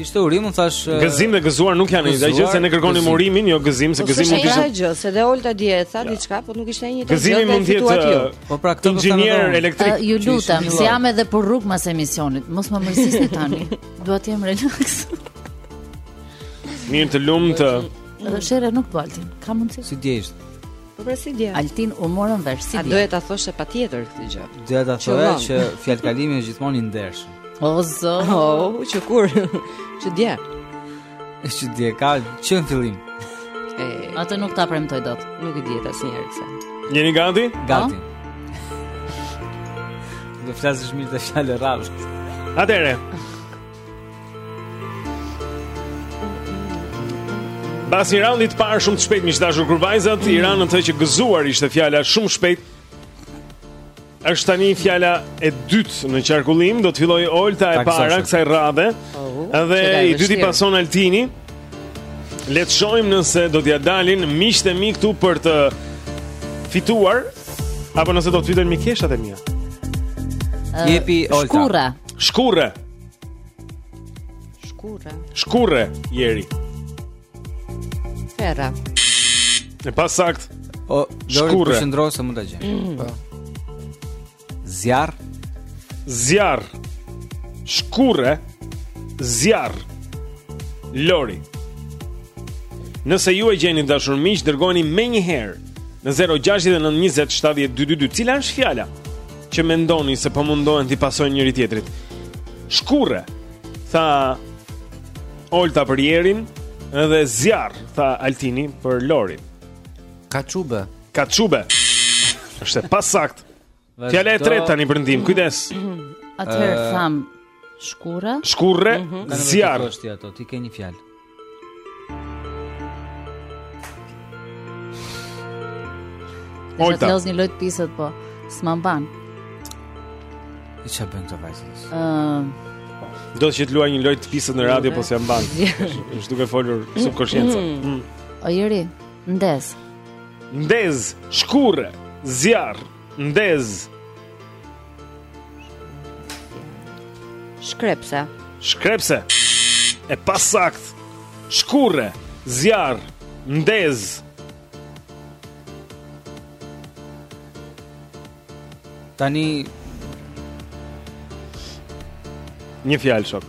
Ishte urim, unë thashë Gëzim dhe gëzuar nuk janë e njëjta gjë se ne kërkonim urimin, jo gëzim, se po, gëzim nuk ishte. Është gjë, se dhe Olta di e tha diçka, po nuk ishte një gjë. Gëzimi mund të jetë, uh, po pra këtë inxhinier elektrik. Uh, ju lutem, se jam edhe për rrugë mas emisionit, mos më mërzisni tani. Dua të jem relax. Mirë të lumtë. Shere nuk baltin. Ka mundësi? Si djeshtë. Po pra si dje. Altin u morëm vesh si dje. A duhet ta thoshe patjetër këtë gjë? Duhet ta thoshe që fjalëkalimi është gjithmonë i ndershëm. O zot, o që kur, që dje. Që dje ka që në fillim. E, atë nuk ta premtoj dot. Nuk i dihet asnjëherë kësaj. Jeni gati? Gati. No? Do flasësh, mirë të fjalë rrallë. Atëre. Pas një raundi të parë shumë të shpejtë miq dashur kur vajzat i ranë në të që gëzuar ishte fjala shumë shpejt. Është tani fjala e dytë në qarkullim, do të fillojë Olta e para kësaj radhe. Edhe i dyti pason Altini. Le të shohim nëse do t'ia dalin miqtë e mi këtu për të fituar apo nëse do të fitojnë mikeshat e mia. Jepi Olta. Shkurre. Shkurre. Shkurre. Shkurre, Jeri. Ferra. E pasaktë. O, Lori, Shkurre. Përqendrohu se mund ta gjeni. Mm. Po. Zjarr. Zjarr. Shkurre. Zjarr. Lori. Nëse ju e gjeni dashur miq, dërgojeni menjëherë në 069 20 70 222. Cila është fjala? që mendoni se po mundohen t'i pasojnë njëri-tjetrit. Shkurre, tha Olta për Jerin dhe Zjarr, tha Altini për Lorin. Kaçube. Kaçube. Është e pasaktë. Fjala e tretë tani për ndihmë. Kujdes. Atëherë uh... tham Shkurre. Shkurre, mhm. zjarr. Ka kushti ato, ti ke një fjalë. Olta. Ne një lojë të pisët po. S'ma mban. Ti çfarë bën këto vajzës? Ëm Do të luaj një lojë të pisët në radio po s'ma mban. Është duke folur subkoshienca. Mm. Mm. O Jeri, ndez. Ndez, shkurre, zjarr. Ndez. Shkrepse. Shkrepse. E pasaktë. Shkurre, zjarr, ndez. Tani një fjalë shok.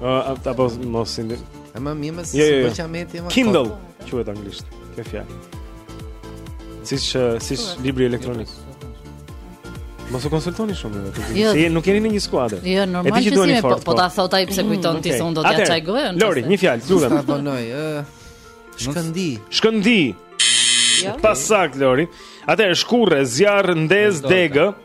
Ëh, ata po mos i ndin. E më mirë se si po çameti më. Kindle, quhet anglisht. Kjo fjalë. Si ç' si ç' libri elektronik. Mos u konsultoni shumë me këtë. Jo. Si nuk jeni në një skuadër. Jo, normal. E di që doni fort. Po, po ta thotë ai pse kujton ti se unë do t'ia çaj gojën. Lori, një fjalë, lutem. Sa vonoj, ë Shkëndijë. Shkëndijë. Jo. Pasaktë Lori. Atëherë shkurre, zjarr, ndez, degë.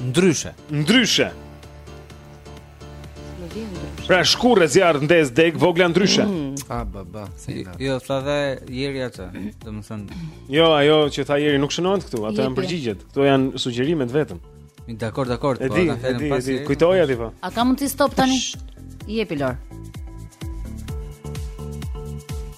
Ndryshe. Ndryshe. Pra shkurre zjarr ndez degë vogla ndryshe. Mm. A ba ba. Jo, tha dhe Jeri atë, domethënë. Jo, ajo që tha Jeri nuk shënohet këtu, ato janë përgjigjet. Këtu janë sugjerimet vetëm. Dakord, dakord, po na thënë pas. E di, e di, kujtoja ti po. A ka mund të stop tani? Jepi Lori.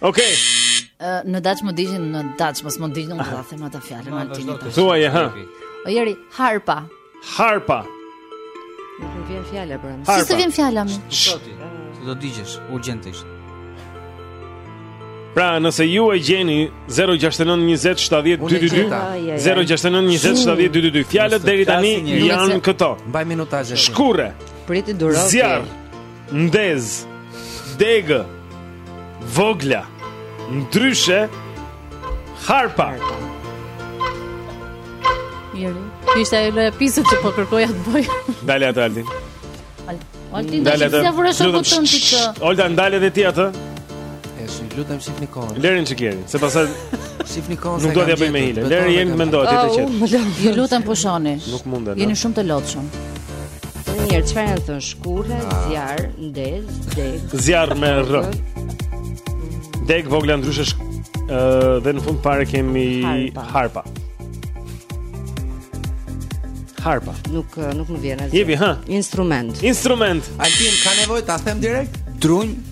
Okej. Okay. Në daç më digjem, në daç mos më digjem, në daç ma tha fjalën ti. Thuaje hë. O Jeri, harpa. Harpa. Nuk më vjen fjala për anë. Si s'të vjen fjala më? Shoti. Të do digjesh urgjentisht. Pra, nëse ju e gjeni 069 20 70 222, 069 20 70 222, fjalët deri tani janë këto. Mbaj minutazhe. Shkurre. Prit, duro. Zjarr. Ndez, degë, vogla, ndryshe, harpa. Mirë. Kjo ishte ajo loja pisë që po kërkoja të bëj. Dale atë Altin. Altin, dale atë. Sa vura shoku ty ti kë. Olta dale dhe ti atë. Esh, lutem shifni kohën. Lëre një çik Jerin, se pastaj shifni kohën. Nuk do t'ja bëj me hile. Lëre Jerin mendohet i qetë. Ju lutem pushoni. Nuk mundem. Jeni shumë të lodhshëm. Mirë, çfarë janë thënë shkurre, ah. zjarr, ndez, degë. Zjarr me rr. Degë vogla ndryshe sh... dhe në fund fare kemi harpa. harpa. Harpa. Nuk nuk më vjen asgjë. Jepi, hë. Instrument. Instrument. Altin s'ka nevojë ta them direkt? Drunj.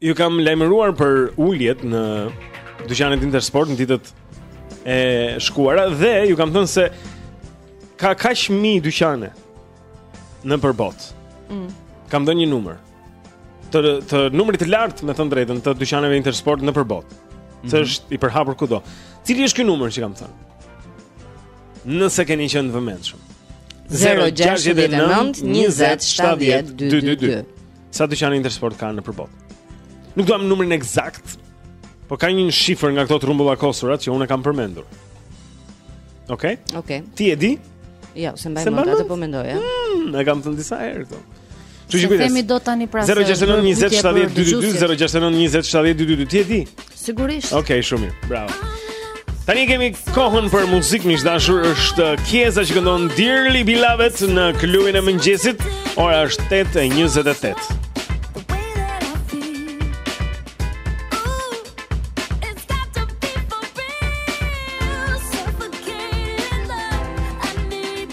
Ju kam lajmëruar për uljet në dyqanet Intersport në ditët e shkuara dhe ju kam thënë se ka kaq mijë dyqane nëpër botë. Mm. Kam dhënë një numër. Të të numrit të lartë, me thënë të drejtën, të dyqaneve Intersport nëpër botë. Mm -hmm. Se mhm. është i përhapur kudo. Cili është ky numër që kam thënë? Nëse keni qenë të vëmendshëm. 069 20 70 222. Sa dyqane Intersport ka nëpër botë? Nuk duam numrin eksakt, por ka një shifër nga këto të rrumbullakosurat që unë e kam përmendur. Okej? Okay? Okej. Okay. Ti e di? Jo, s'e mbaj mend atë po mendoj, ja. Hmm, e kam thënë disa herë këto. Ju kini kujdes. Kemi dhe tani pra 069 20 70 222 069 20 70 222 ti e di? Sigurisht. Okej, okay, shumë mirë. Bravo. Tani kemi kohën për muzikë miq të dashur, është Kiesza që këndon Dearly Beloved në klubin e mëngjesit. Ora është 8:28.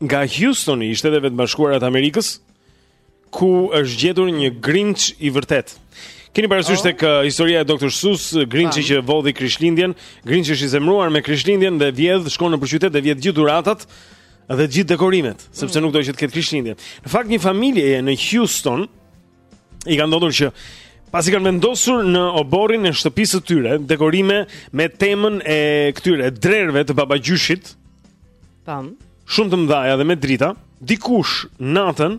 Nga Houstoni i Shteteve të Bashkuara të Amerikës, ku është gjetur një Grinch i vërtetë. Keni parasysh oh. tek uh, historia e Dr. Seuss, Grinchi që vodhi Krishtlindjen, Grinchi është i zemruar me Krishtlindjen dhe vjedh, shkon nëpër qytet dhe vjedh të gjithë dhuratat dhe të gjithë dekorimet, sepse mm. nuk do që të ketë Krishtlindje. Në fakt një familje në Houston, i ka ndodhur që pasi kanë vendosur në oborrin e shtëpisë së tyre dekorime me temën e këtyre drerëve të babagjyshit. Pam. Shumë të mëdhaja dhe me drita. Dikush natën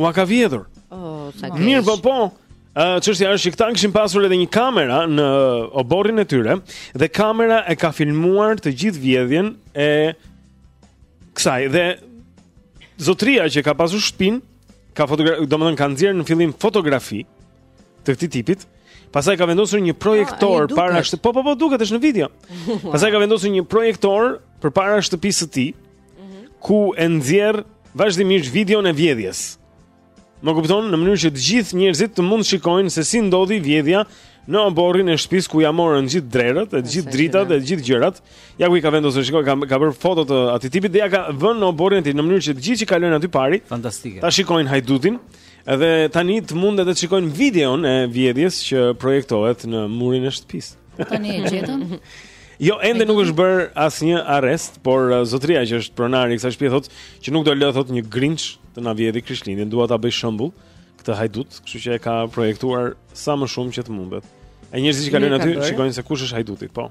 ua ka vjedhur. Oh, sa keq. Mirë, po po. Çështja është që këta kishin pasur edhe një kamera në oborrin e tyre dhe kamera e ka filmuar të gjithë vjedhjen e kësaj dhe zotria që ka pasur shtëpinë Ka fotografi, domethënë, ka nxjerrë në fillim fotografi të këtij tipit, pastaj ka vendosur një projektor ah, para shtëpisë. Po, po, po, duket, është në video. Pastaj ka vendosur një projektor përpara shtëpisë së tij, mm -hmm. ku e nxjerr vazhdimisht videon e vjedhjes. Më kupton në mënyrë që të gjithë njerëzit të mund ta shikojnë se si ndodhi vjedhja në oborrin e shtëpisë ku ia morën gjithë drerët, e gjithë dritat, e gjithë gjërat. Ja ku i ka vendosur, shikoji, ka ka bërë foto të atij tipit dhe i ka vënë në oborrin e tij në mënyrë që të gjithë që kalojnë aty pari, Fantastike. ta shikojnë hajdutin. Edhe tani të mund edhe të shikojnë videon e vjedhjes që projektohet në murin e shtëpisë. Tani e gjetën. Jo, ende nuk është bërë asnjë arrest, por uh, zotëria që është pronari i kësaj shtëpie thotë që nuk do lë thotë një grinç të na vjedhë Krishtlindjen, dua ta bëj shembull këtë hajdut, kështu që e ka projektuar sa më shumë që të mundet. E njerëzit që kalojnë Mirë ka aty bërë. shikojnë se kush është hajduti, po.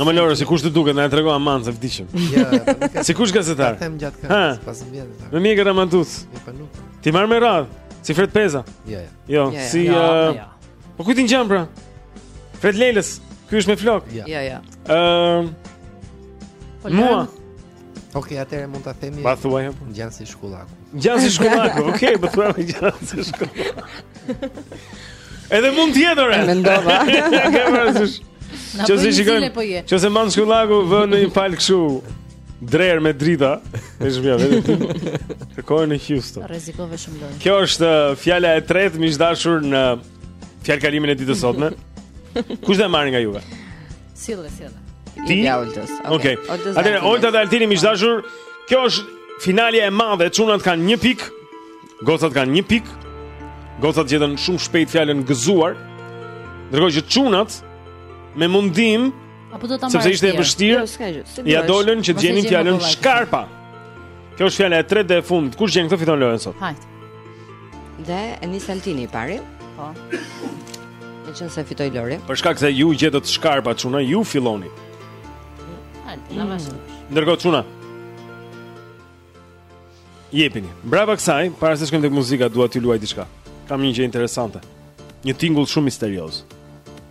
O more Lori, si kush të duket, na e trego aman, se vdiqëm ja, Si kush gazetar Ka them gjatë ka, si pas më vjetë Me mjekër amantus ja, pa nuk T'i marr me radhë, si Fred Peza Ja, ja Jo, ja, ja. si ja, uh, ja. Po kujt i ngjan pra Alfred Lelës, ky është me flok Ja, ja, ja. Uh, Mua Ok, atëherë mund ta themi. Ma thuaj apo? Ngjan si shkullaku. Ngjan si shkullaku. Ok, po thua me ngjan si shkullaku. Edhe mund tjetër. Mendova. Që si shikojmë, po që se manë shkullaku vë në një palë këshu Dre me drita E shmja vetë Kërkojë në Houston Rezikove shumë lojë Kjo është uh, fjala e tretë miq të dashur në fjalëkalimin e ditës sotme Kush do e marrë nga juve? Sille, sille. Ti? Ja, Oltës. Okej. Okay. Atëre, Olta dhe Altini miq të dashur, kjo është finalja e madhe. Çunat kanë 1 pikë, gocat kanë 1 pikë. Gocat gjetën shumë shpejt fjalën gëzuar. Ndërkohë që çunat me mundim apo do ta marrë. Sepse ishte e vështirë. Jo, ia dolën që të gjenin fjalën shkarpa. Kjo është fjala e tretë dhe e fundit. Kush gjen këtë fiton lojën sot? Hajt. Dhe e nis Altini i pari. Po. Meqenëse fitoi Lori. Për shkak se ju gjetët shkarpa çuna, ju filloni. Altin mm. vazhdo. Ndërkohë çuna. Jepini. Para kësaj, para se të shkojmë tek muzika, dua t'ju luaj diçka. Kam një gjë interesante. Një tingull shumë misterioz.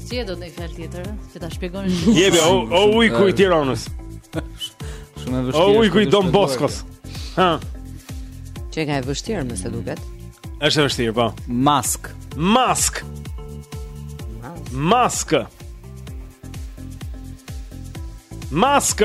Si e do të fjalë tjetër, që ta shpjegon shumë. Jepi o o ujku i Tiranës. Shumë e vështirë. O ujku i Don Boskos. Ha. Se ka e vështirë më se duket. Është e vështirë, po. Mask. Mask. Mask. Mask.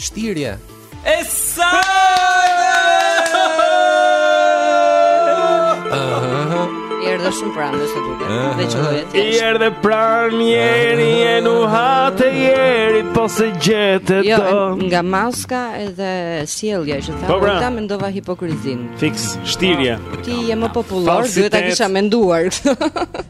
Shtirje. Esa! Erdhe shumë pranë më se duket Dhe që dojë të jeshtë Erdhe pranë njeri e nu hate jeri Po s'e gjete jo, do Jo, nga maska edhe sjellja që tha Po pra Ta mendova hipokrizin Fiks, shtirje Ti je më popullor Dhe ta kisha menduar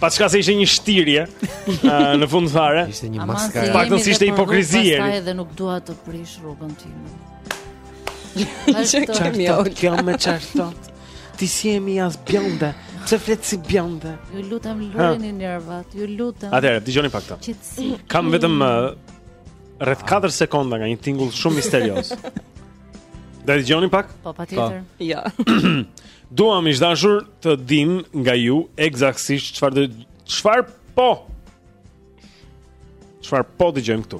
Paçka se ishte një shtirje uh, në fund fare. Ishte një maskë. Paktën s'ishte hipokrizi. Pastaj edhe nuk dua të prish rrugën time. Çfarë kemi jo? Kjo më çfarë Ti s'je më as bjonde, pse flet si bjonde? Ju lutem ulini nervat, ju lutem. Atëherë, dëgjoni pak këtë. Kam vetëm uh, rreth 4 sekonda nga një tingull shumë misterioz. Do dëgjoni pak? Po, patjetër. Po. Jo. Do më ish dashur të dimë nga ju ekzaktësisht çfarë do çfarë po. Çfarë po dëgjojmë këtu?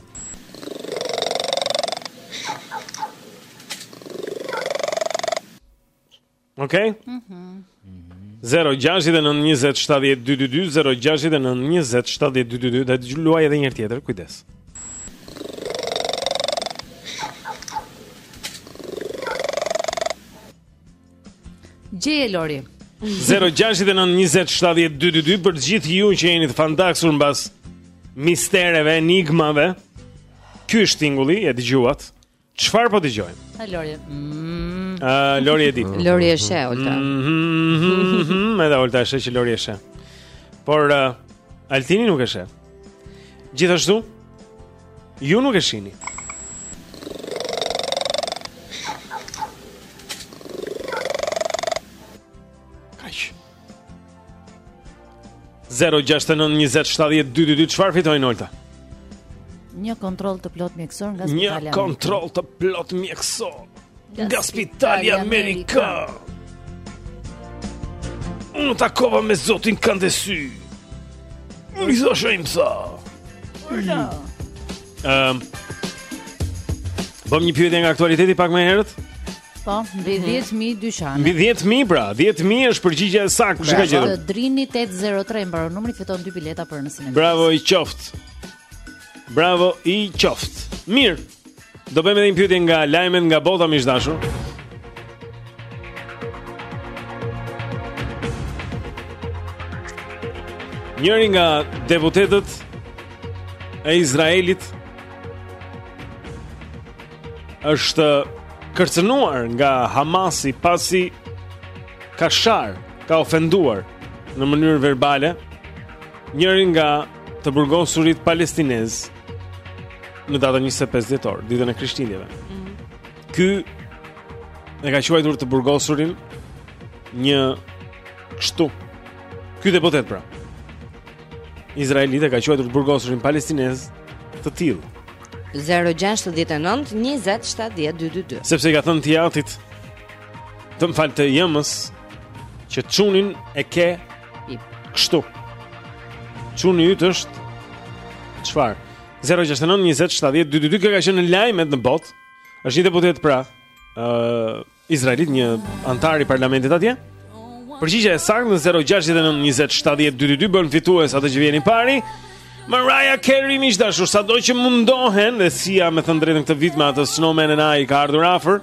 Okej? Okay? Mhm. Mm 0-6-9-27-12-22 0-6-9-27-12-22 Do ta luaj edhe një herë tjetër, kujdes Gjeje Lori. 0692070222 për të gjithë ju që jeni të fantaksur mbas mistereve, enigmave. Ky është tingulli, e dëgjuat. Çfarë po dëgjojmë? Ha Lori. Mm. Ah, Lori e di. Lori e sheh Olta. Mhm. Edhe Olta e sheh që Lori e sheh. Por uh, Altini nuk e sheh. Gjithashtu, Ju nuk e shihni. Kaq. 069207222 çfarë fitojnë Olta? Një kontroll të plotë mjekësor nga spitali. Një kontroll të plotë mjekësor. Nga spitali Amerikan Unë takova me zotin kanë dhe sy Unë i thoshe im sa Urdo um, Bëmë një pyetje nga aktualiteti pak më herët Po, mbi 10000 mhm. dyqane. Mbi 10000 pra, 10000 është përgjigja e saktë, kush e ka gjetur? Drini 803 mbaron numri fiton dy bileta për në sinema. Bravo i qoftë. Bravo i qoftë. Mirë. Do bëjmë edhe një pyetje nga lajmet nga bota miq të dashur. Njëri nga deputetët e Izraelit është kërcënuar nga Hamasi pasi ka shar, ka ofenduar në mënyrë verbale njërin nga të burgosurit palestinezë Në datën 25 dhjetor, ditën e Krishtlindjeve. Mm -hmm. Ky e ka quajtur të burgosurin një kështu. Ky deputet pra izraelit e ka quajtur të burgosurin palestinez të tillë. 069 20 70 222. Sepse i ka thënë të jatit, të më falni, të jëmës që çunin e ke Kështu. Çuni yt është çfarë? 069 20 70 222 kjo ka qenë në lajmet në botë. Është një deputet pra, ë uh, izraelit, një antar i parlamentit atje. Përgjigja e saktë në 069 20 70 222 bën fitues atë që vjen i pari. Mariah Carey miq të dashur, sado që mundohen dhe Sia me thënë të drejtën këtë vit me atë Snowman i ka ardhur afër.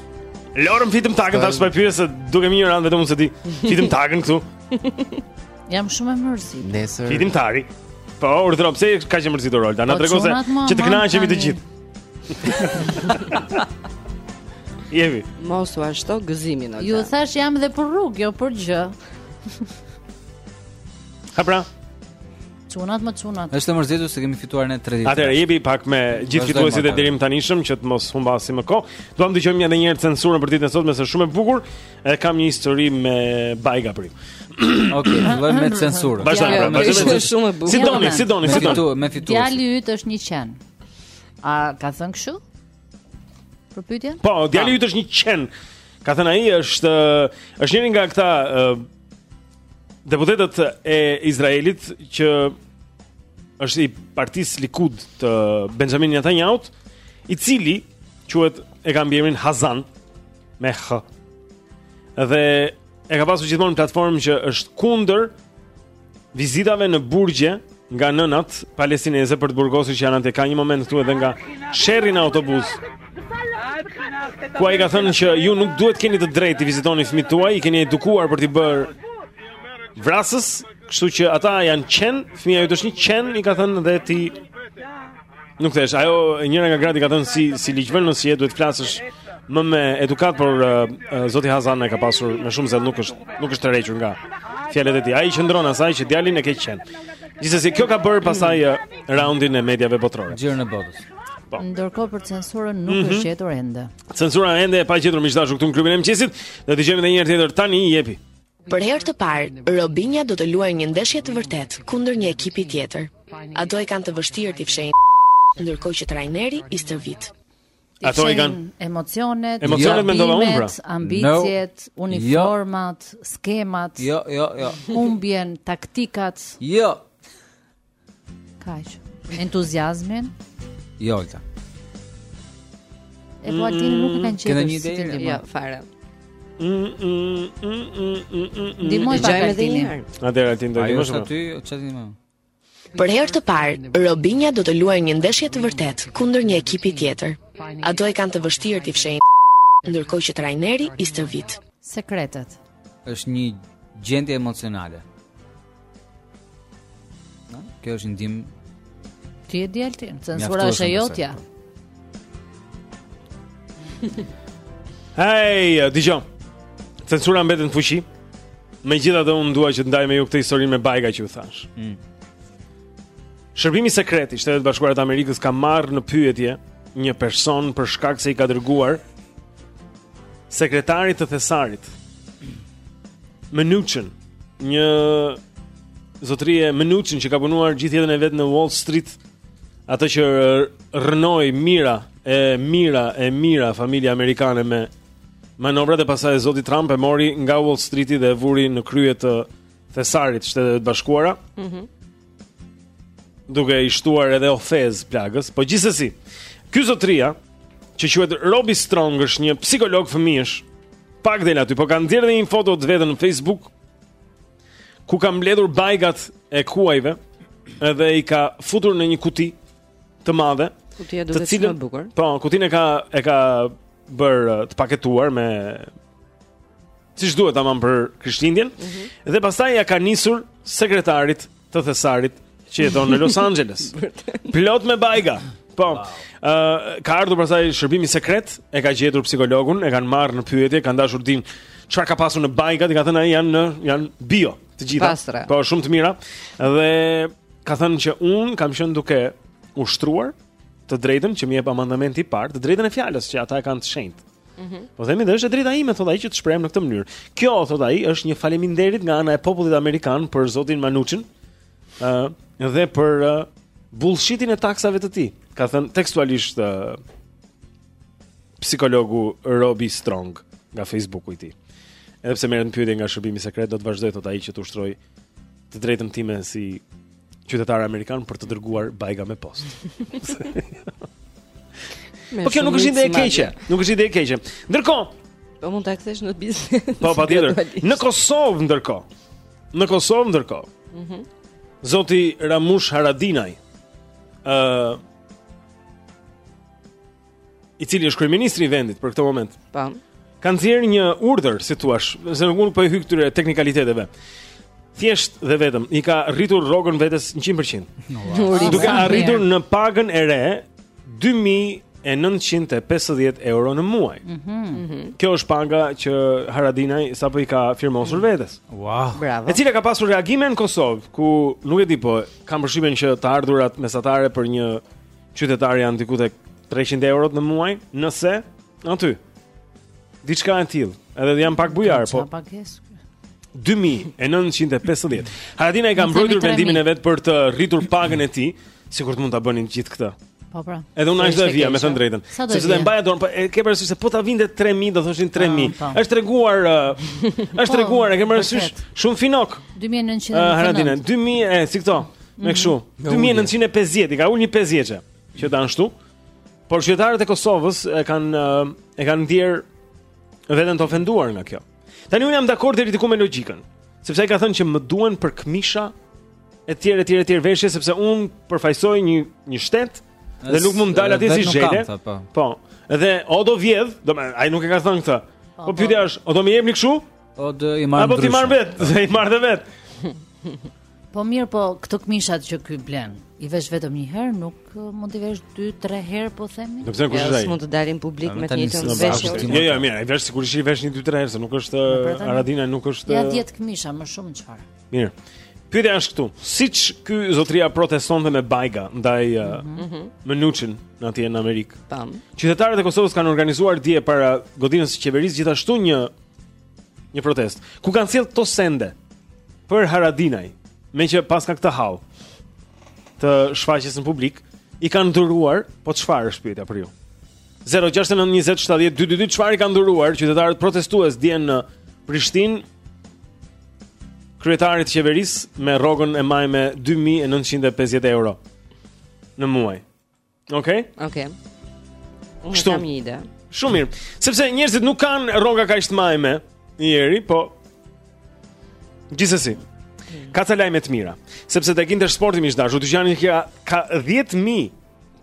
Lorëm fitëm takën tash po pyes se duke më njëran vetëm unë se di. Fitëm takën këtu. Jam shumë e mërzitur. Nesër. Fitëm tari. Po, urdhëro pse ka qenë mërzitur Olta? Na po, tregon se që të kënaqemi të gjithë. Jemi. Mos u ashtu gëzimin atë. Ju thash jam dhe për rrugë, jo për gjë. Ha pra. Çunat më çunat. Është e mërzitur se kemi fituar ne 30. Atëherë jepi pak me gjithë fituesit e deritanishëm që të mos humbasim më kohë. Duam të dëgjojmë edhe një herë censurën për ditën e sotme se është shumë e bukur. E kam një histori me bajga për ju. Okej, vëmë me censurën. Vazhdojmë, pra, vazhdojmë. Është shumë e bukur. Si doni, si doni, si doni. Me fitues. Djali yt është një qen. A ka thënë kështu? Për pyetjen? Po, djali yt është një qen. Ka thënë ai është është njëri nga këta Deputetët e Izraelit që është i partisë Likud të Benjamin Netanyahut, i cili quhet e ka mbiemrin Hazan me H. Dhe e ka pasur gjithmonë platformë që është kundër vizitave në burgje nga nënat palestineze për të burgosurit që janë atje. Ka një moment këtu edhe nga sherri në autobus. Ku ai ka thënë që ju nuk duhet të keni të drejtë t'i vizitoni fëmijët tuaj, i keni edukuar për t'i bërë vrasës, kështu që ata janë qen, fëmija juaj është një qen, i ka thënë dhe ti Nuk thua, ajo njëra nga gratë ka thënë si si ligjvën në si e duhet të flasësh më me edukat, por uh, uh, zoti Hazan e ka pasur me shumë zell, nuk është nuk është tërhequr nga fjalët e tij. Ai qëndron asaj që djalin e ke qen. Gjithsesi kjo ka bërë pasaj uh, raundin e mediave botërore. Xhiron e botës. Po. Ndërkohë për censurën nuk mm -hmm. është gjetur ende. Censura ende e pagjetur miq tash këtu në klubin e mëngjesit. Do të dëgjojmë edhe një herë tjetër tani, jepi. Për herë të parë, Robinja do të luajë një ndeshje të vërtetë kundër një ekipi tjetër. Ato e kanë të vështirë t'i fshehin, ndërkohë që trajneri i stërvit. Ato i kanë emocionet, emocionet mendova unë pra. Ambiciet, no. uniformat, jo. skemat. Jo, jo, jo. Humbjen, taktikat. Jo. Kaq. Entuziazmin? Jo, Alta. E po Altin nuk e kanë qenë. Kanë një ide? Jo, fare. Ndihmoj pak Altin. Atëherë Altin do të ndihmosh. Ai aty, çfarë ndihmosh? Për herë të parë, Robinja do të luajë një ndeshje të vërtetë kundër një ekipi tjetër. Ato e kanë të vështirë t'i fshehin, ndërkohë që trajneri i stërvit. Sekretet. është një gjendje emocionale. Na, kjo është ndihmë. Ti e di Altin, censura është e jotja. Hej, dëgjo. Censura mbetet në fuqi. Megjithatë unë dua që të ndaj me ju këtë historinë me bajga që ju thashë. Mm. Shërbimi sekret i Shteteve të Bashkuara të Amerikës ka marrë në pyetje një person për shkak se i ka dërguar sekretarit të thesarit Mnuchin, një zotërie Mnuchin që ka punuar gjithë jetën e vet në Wall Street, atë që rrënoi mijëra e mijëra e mijëra familje amerikane me manovrat dhe pastaj zoti Trump e mori nga Wall Street-i dhe e vuri në krye të thesarit të Shteteve të Bashkuara. Mhm. Mm duke i shtuar edhe ofezë plagës, po gjithsesi. Ky zotria që quhet Robi Strong është një psikolog fëmijësh. Pak del aty, po ka nxjerrë një foto të vetën në Facebook ku ka mbledhur bajgat e kuajve edhe i ka futur në një kuti të madhe. Kutia duhet të jetë, shumë e bukur. Po, kutinë e ka e ka bërë të paketuar me siç duhet tamam për Krishtlindjen mm -hmm. dhe pastaj ia ka nisur sekretarit të thesarit që jeton në Los Angeles. Plot me bajga. Po. Ë wow. uh, ka ardhur pastaj shërbimi sekret, e ka gjetur psikologun, e kanë marrë në pyetje, kanë dashur të dinë çfarë ka pasur në bajga, i ka thënë ai janë janë bio të gjitha. Të pastra. Po shumë të mira. Dhe ka thënë që unë kam qenë duke ushtruar të drejtën që më jep amendamenti i parë, të drejtën e fjalës që ata e kanë të shenjtë. Mhm. Po themi dhe është e drejta ime thotë ai që të shprehem në këtë mënyrë. Kjo thotë ai është një faleminderit nga ana e popullit amerikan për zotin Mnuchin. ë dhe për uh, bullshitin e taksave të tij. Ka thënë tekstualisht uh, psikologu Robbie Strong nga Facebooku i tij. Edhe pse merret në pyetje nga shërbimi sekret, do të vazhdoj thotë ai që të ushtrojë të drejtën time si qytetar amerikan për të dërguar bajga me postë. Po kjo nuk është ide e keqe, nuk është ide e keqe. Ndërkohë, po mund ta kthesh në biznes. Po patjetër. Në Kosovë ndërkohë. Në Kosovë ndërkohë. Mhm. Zoti Ramush Haradinaj. ë uh, i cili është kryeministri i vendit për këtë moment. Po. Ka nxjerr një urdhër, si thua, se nuk po i hyj këtyre teknikaliteteve. Thjesht dhe vetëm i ka rritur rrogën vetes 100%. No, wow. Duke arritur në pagën e re 2950 euro në muaj. Mm -hmm. Kjo është paga që Haradinaj sapo i ka firmosur mhm. vetes. Wow. Bravo. E cila ka pasur reagime në Kosovë, ku nuk e di po, kam përshtypjen që të ardhurat mesatare për një qytetar janë diku tek 300 euro në muaj, nëse aty diçka e tillë, edhe janë pak bujar, po. Çfarë pagesë? 2950. Haradinaj ka mbrojtur vendimin e vet për të rritur pagën e tij, sikur të mund ta bënin gjithë këtë. Po pra. Edhe unë ashtu e vija, me thënë drejtën. Sepse do e mbaja dorën, po e ke parasysh se po ta vinte 3000, do thoshin 3000. Ah, po. Është treguar, uh, është po, treguar, e ke parasysh shumë finok. 2900. Uh, Haradinaj, 2000, e, si këto. Me kështu, 2950 i ka ulë një 50-çe që ta ashtu. Por qytetarët e Kosovës e kanë e kanë ndier veten të ofenduar nga kjo. Tani unë jam dakord deri diku me logjikën, sepse ai ka thënë që më duhen për këmisha e tjera e tjera e tjera veshje sepse unë përfaqësoj një një shtet dhe nuk mund të dal atje si zhele. Po. po. Dhe o do vjedh, do ai nuk e ka thënë këtë. Po, po, po. pyetja është, o do më jepni kështu? O do i marr. Apo t'i marr vetë, do i marr vetë. Po mirë, po këto këmishat që ky blen, i vesh vetëm një herë, nuk uh, mund t'i vesh 2-3 herë, po themi. Do të thënë kush është ai? Mund të dali në publik me të njëjtën veshje. Jo, jo, mirë, i vesh sigurisht i vesh një 2-3 herë, se nuk është po, pra, uh, Haradinaj, nuk është Ja 10 uh, këmisha më shumë çfarë. Mirë. Pyetja është këtu. Siç ky zotria protestonte me bajga ndaj mm -hmm. Mnuchin atje në Amerikë. Tam. Qytetarët e Kosovës kanë organizuar dje para godinës së qeverisë gjithashtu një Një protestë. Ku kanë sjellë këto sende Për Haradinaj, meqë paska këtë hall të shfaqjes në publik, i kanë dhuruar, po çfarë është pyetja për ju? 0692070222 çfarë i kanë dhuruar qytetarët protestues dje në Prishtinë? Kryetarit të qeverisë me rrogën e majme 2950 euro në muaj. Okej. Okay. Okej. Okay. Unë kam një ide. Shumë mirë. Sepse njerëzit nuk kanë rroga kaq të majme, ieri, po gjithsesi. Hmm. Ka ca lajme të mira, sepse tek Intersporti miq të dashur, dyqani që ka 10000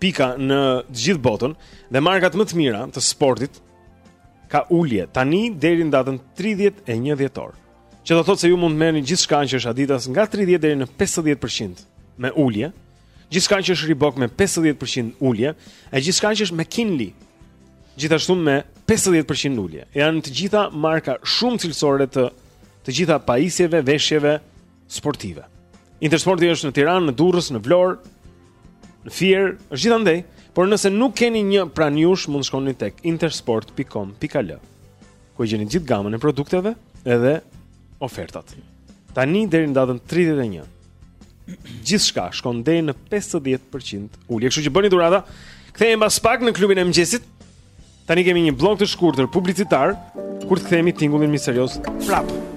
pika në të gjithë botën dhe markat më të mira të sportit ka ulje tani deri në datën 31 dhjetor. Që do thotë se ju mund të merrni gjithçka që është Adidas nga 30 deri në 50% me ulje Gjithçka që është Reebok me 50% ulje, e gjithçka që është McKinley gjithashtu me 50% ulje. Janë të gjitha marka shumë cilësore të të gjitha pajisjeve, veshjeve sportive. Intersporti është në Tiranë, në Durrës, në Vlorë, në Fier, është gjithandej, por nëse nuk keni një pranë jush, mund të shkoni tek intersport.com.al. Ku e gjeni gjithë gamën e produkteve edhe ofertat. Tani deri në datën 31. gjithçka shkon deri në 50% ulje. Kështu që bëni dhurata. Kthehemi pas pak në klubin e mëngjesit. Tani kemi një bllok të shkurtër publicitar kur të kthehemi tingullin misterioz prapë.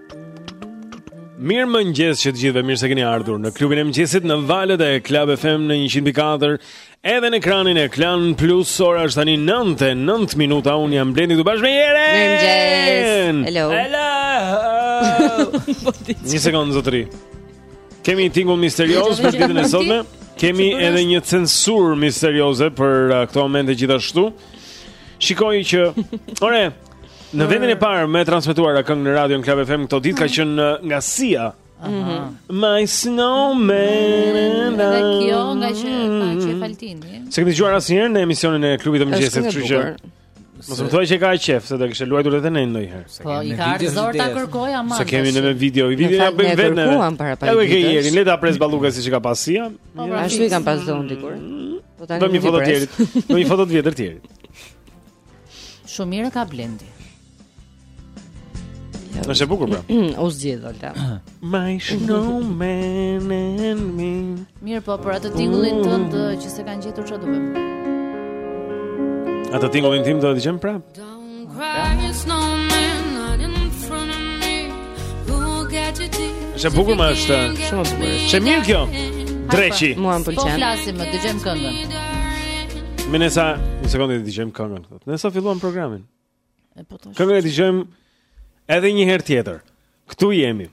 Mirëmëngjes të gjithëve, mirë se keni ardhur në klubin e mëngjesit në valët e Club FM në 104 Edhe në ekranin e Klan Plus, ora është tani 9 e 9 minuta, unë jam Blendi këtu bashkë me Jerin Mirëmëngjes, hello Hello po Një sekundë, zotëri Kemi tingull misterioz për ditën e sotme Kemi edhe një censurë misterioze për uh, këto momente gjithashtu Shikoj që, ore, Në vendin e parë më e transmetuara këngë në Radio në Club FM këto ditë ka mhm. qenë uh, nga Sia. Mhm. My snowman and I. Kjo ngaqë ka qejf mhm. Faltini. S'e kemi dëgjuar asnjëherë në emisionin e klubit të mëngjesit, kështu që. Mos më thuaj që ka qejf, se do kishte luajtur edhe ne ndonjëherë. Po, i ka ardhur zor ta kërkojë ama. S'e kemi me video, i video ja bën vetë. Edhe ke Jeri, le ta pres balluka siç e ka pas Sia. Po, pra, Ashtu i kanë pas dhënë dikur. Mm. Po tani. Do mi foto të tjerit. Do mi foto të vjetër të tjerit. Shumë mirë e ka Blendi. Është e bukur pra. U zgjidh Olta. My snowman and me. Mirëpo për atë tingullin tënd që s'e kanë gjetur çfarë do bëjmë. Atë tingullin tim do e dëgjojmë prapë. Don't cry, it's no Është e bukur më është. Shumë bukur. Çe mirë kjo. Dreçi. Mua më pëlqen. Po flasim, dëgjojmë këngën. Me ne sa, një sekondë ta dëgjojmë këngën. Ne s'e filluam programin. E po tash. Këngën e dëgjojmë edhe një herë tjetër. Ktu jemi.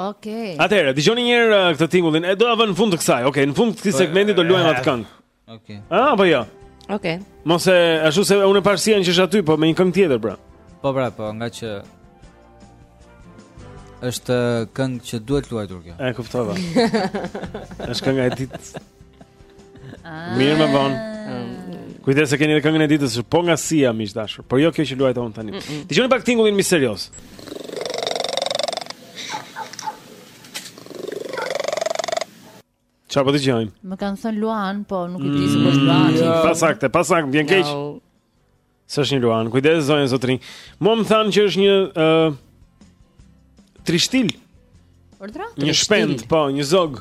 Okej. Okay. Atëherë, dëgjoni një herë uh, këtë tingullin. E do ta vëmë në fund të kësaj. Okej, okay, në fund të këtij po, segmenti do luajmë atë këngë. Okej. Okay. Ah, po jo. Okej. Okay. Mos e ashtu se unë parsian që është aty, po me një këngë tjetër pra. Po pra, po, nga që është këngë që duhet luajtur kjo. E kuptova. është kënga e ditës. Ah. Mirë më vonë. Kujdes se keni edhe këngën e ditës, po nga Sia miq të dashur, por jo kjo që luajta unë tani. Dëgjoni pak tingullin misterioz. Çfarë po dëgjojmë? Më kanë thënë Luan, po nuk e di se kush mm, Luan. Jo. Pasaktë, pasaktë, vjen keq. Jo. S'është një Luan. Kujdes zonja zotërinj. Mua më thanë që është një ë uh, trishtil. Urdhëro? Një shpend, po, një zog.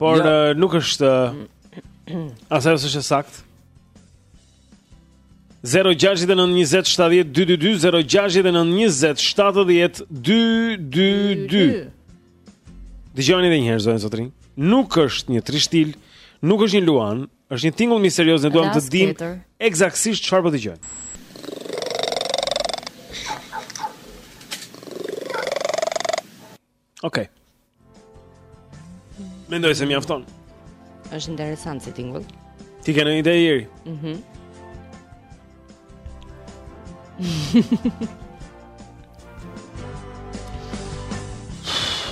Por ja. uh, nuk është uh, as ajo s' është saktë. 0692070222 0692070222 Dëgjoni edhe një herë zonja zotërinj. Nuk është një trishtil, nuk është një luan, është një tingull misterioz ne duam të dimë ekzaktësisht çfarë po dëgjojmë. Okej. Okay. Mendoj se mjafton. Është interesant si tingull. Ti ke ndonjë ide Jeri? Mhm. Mm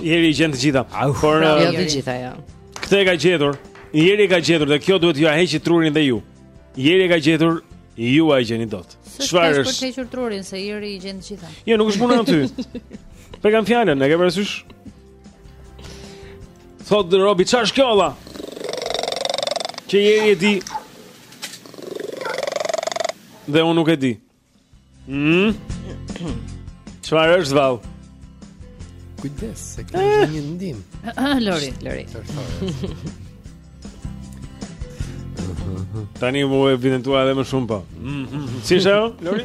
Jeri i gjen të gjitha. Por jo të gjitha jo. Këtë e ka gjetur. Jeri e ka gjetur dhe kjo duhet t'ju heqë trurin dhe ju. Jeri e ka gjetur, ju a e gjeni dot. Çfarë është? Për të hequr trurin se Jeri i gjen të gjitha. Jo, nuk është puna aty. Po e kam fjalën, e ke parasysh? Thotë robi, çfarë është kjo vallë? Që Jeri e di Dhe unë nuk e di. Mm. Çfarë është vallë? Kujdes, se ka ah. një ndihmë. Ah, Lori, Lori. Tani u evidentua edhe më shumë po. Mm, mm, mm. Si ishte, Lori?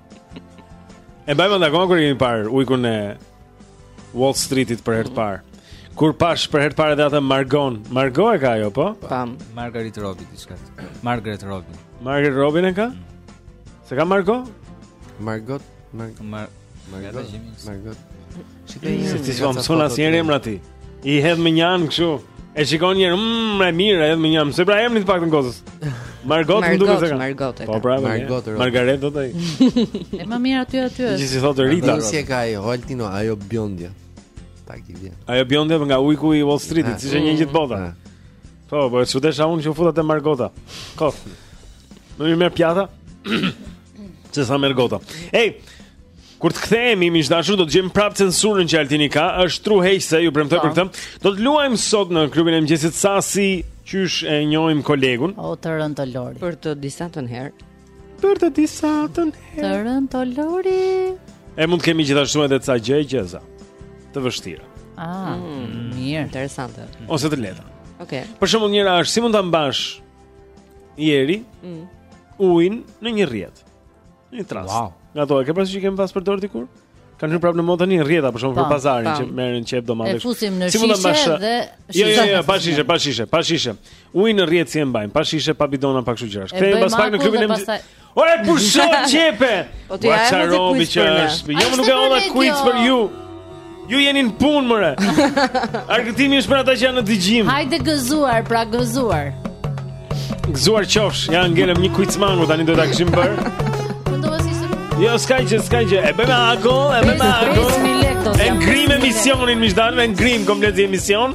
E mbaj mend atë kohën kur kemi parë ujkun e Wall Streetit për herë të parë. Kur pashë për herë të parë dhe atë Margon, Margo e ka jo, po? Pam. Margaret Robbie, diçka. Margaret Robbie. Margaret Robbie e ka? S'e ka Margo? Margot, Margot, Margot, Margot. Si të një. Ti s'i mëson asnjëherë emra ti. I hedh me një anë kështu. E shikon një herë, mmm, e mirë, edhe me një anë. Se pra emrin të paktën gocës. Margot më duket se e ka. Margot. Po pra, Margot. Margaret thotë ai. E më mirë aty aty është. Gjithsesi thotë Rita. Ai si e ka ai, Holtino, ajo biondja. Tak i vjen. Ajo biondja nga ujku i Wall Street, ah. siç e njeh gjithë bota. Ah. Po, po, ç'u desha unë që u futa te Margota. Ko. Më mirë me pjata. Sesa Margota. Ej, Kur të kthehemi miq të dashur do të gjejmë prapë censurën që Altini ka, është tru heqse, ju premtoj për këtë. Do të luajmë sot në klubin e mëngjesit Sa, si, qysh e njohim kolegun. O të rëntë Lori. Për të disatën herë. Për të disatën herë. Të rëntë Lori. E mund të kemi gjithashtu edhe ca gjëegjëza. Të vështira. Ah, mm, mirë, interesante. Ose të lehta. Okej. Okay. Për shembull njëra është si mund ta mbash Jeri? Mm. Ujin në një rrjet. Një trast. Wow. Nga to, e ke parasysh që kemi pas për dorë dikur? Kan hyrë prapë në modë tani rrjeta për shkak të po, pazarit po. që merren qepë domate. E fusim në shishe si dhe Jo, jo, jo, pa shishe, pa shishe, pa shishe. Ujin në rrjet si e mbajmë, pa shishe, pa bidona, pa kështu gjëra. Kthehemi pas pak në klubin e mëngjesit. Ora pushon qepë. Po ti ia hedh kuiz për ne. Jo, nuk e hodha kuiz për ju. Ju jeni në punë more. Argëtimi është për ata që janë në dëgjim. Hajde gëzuar, pra gëzuar. Gëzuar qofsh, ja na ngeli një kuiz mangut tani do ta kishim bër. Jo, s'ka gjë, s'ka gjë. E bëmë ako, e bëmë ako. E ngrim emisionin, miqtan, e ngrim komplet emision.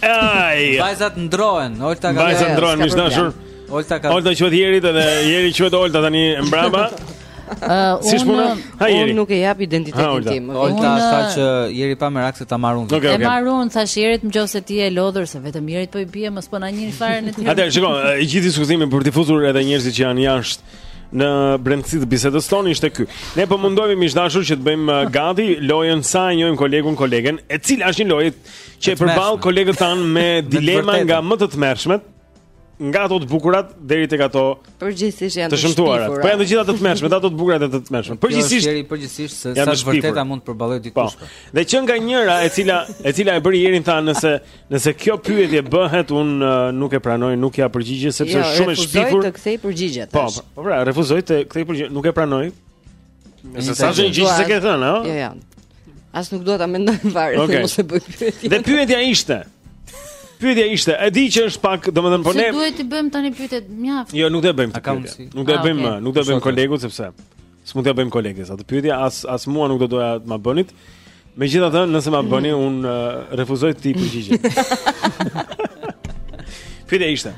Ai. Vajzat ndrohen, Olta ka. Vajzat ndrohen, miq të dashur. Olta ka. Olta quhet Jeri dhe Jeri quhet Olta tani e mbrapa. Uh, si unë, unë nuk e jap identitetin tim. Olta unë... tha që jeri pa merak se ta marr unë. Okay, okay. E marr unë, thash Jerit meqenëse ti e lodhur se vetëm jerit po i bie, mos po na njëri fare në tjetër. Atëherë, shikoj, i gjithë diskutimi për të futur edhe njerëzit që janë jashtë në brendësi të bisedës tonë ishte ky. Ne po mundohemi miq të dashur që të bëjmë uh, gati lojën sa e njohim kolegun kolegen, e cila është një lojë Që i përball kolegët tanë me dilema nga më të tmerrshmet, nga ato të bukurat deri tek ato përgjithsisht janë të shëmtuara. Po janë të gjitha të tmerrshme, ato të bukura dhe të tmerrshme. Përgjithsisht, jeri përgjithsisht se sa të vërteta mund të përballojë po. dikush. Po. Dhe që nga njëra e cila e cila e bëri Jerin tha nëse nëse kjo pyetje bëhet un uh, nuk e pranoj, nuk jap përgjigje sepse jo, shumë e shpifur. Jo, refuzoj të kthej përgjigjet. Po, po, pra, refuzoj të kthej përgjigjet, nuk e pranoj. Nëse s'ka gjë gjë se ke thënë, ëh? Jo, jo. As nuk dua ta mendoj fare, okay. mos e bëj pyetje. Dhe pyetja ishte. Pyetja ishte, e di që është pak, domethënë po ne. Si duhet të bëjmë tani pyetjet mjaft? Jo, nuk do të bëjmë këtë. Nuk do të ah, bëjmë, nuk do të bëjmë kolegut sepse s'mund t'ia bëjmë koleges atë pyetje, as as mua nuk do doja të ma bënit. Megjithatë, nëse ma bëni, un uh, refuzoj t'i përgjigjem. Pyetja ishte,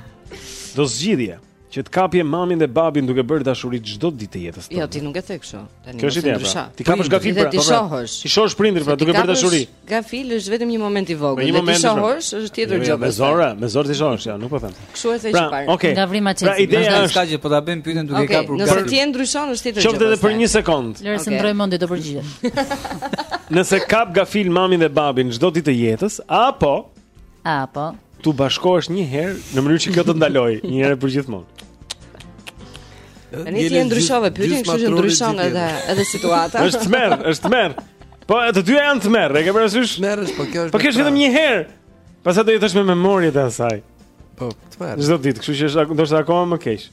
do zgjidhje. Që të kapje mamin dhe babin duke bërë dashuri çdo ditë të jetës tënde. Jo, ti nuk e the kështu. Tani nuk e ndrysha. Pra. T'i kapësh gafil pra. T'i po pra. shohësh. T'i shohësh prindërit pra duke bërë dashuri. Gafil është vetëm një moment i vogël. T'i pra. shohësh, është tjetër jo, jo, gjë. Me zora, me zor t'i shohësh, ja, nuk po them. Kështu e the pra, çfarë. Okay. Nga vrima e çelësit. Pra ideja është ka që po ta bëjmë pyetjen duke kapur gafil. Nëse ti e ndryshon është tjetër gjë. Qoftë edhe për një sekond. Lëre se ndërroi mendje do përgjigjesh. Nëse kap gafil mamin dhe babin çdo ditë të jetës, apo Apo. T'u bashkohesh një herë në mënyrë që kjo të ndaloj, një herë për gjithmonë. Ne ti e ndryshove pyetjen, kështu që ndryshon edhe edhe situata. Është tmerr, është tmerr. Po të dyja janë tmerr, e ke parasysh? Tmerr është, po kjo është. Po kjo është vetëm një herë. Pastaj do jetosh me memorjet e asaj. Po, tmerr. Çdo ditë, kështu që është ndoshta akoma më keq.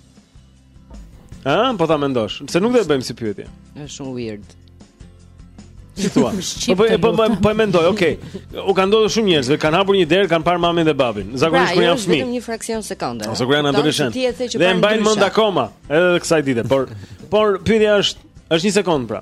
Ëh, po ta mendosh. Pse nuk do e bëjmë si pyetje? Është shumë weird. Si thua? Po po po, po, po e mendoj, okay. U kanë ndodhur shumë njerëzve, kanë hapur një derë, kanë parë mamin dhe babin. Zakonisht pra, kur janë fëmijë. Vetëm një fraksion sekonde. Ose kur janë adoleshent. Dhe e mbajnë mend akoma, edhe kësaj dite, por por pyetja është, është një sekond pra.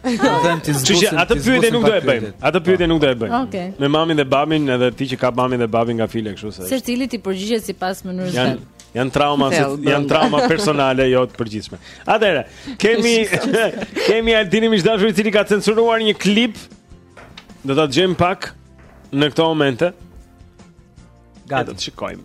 Do të them ti zbusin. Çuçi, atë pyetje nuk do e bëjmë. Atë pyetje nuk do e bëjmë. Okej. Me mamin dhe babin, edhe ti që ka mamin dhe babin nga file kështu se. Secili t'i përgjigjet sipas mënyrës së vet. Janë trauma, janë trauma personale jo të përgjithshme. Atëherë, kemi kemi Altinin miq të dashur i cili ka censuruar një klip. Do ta dëgjojmë pak në këto momente. Gati. Do të shikojmë.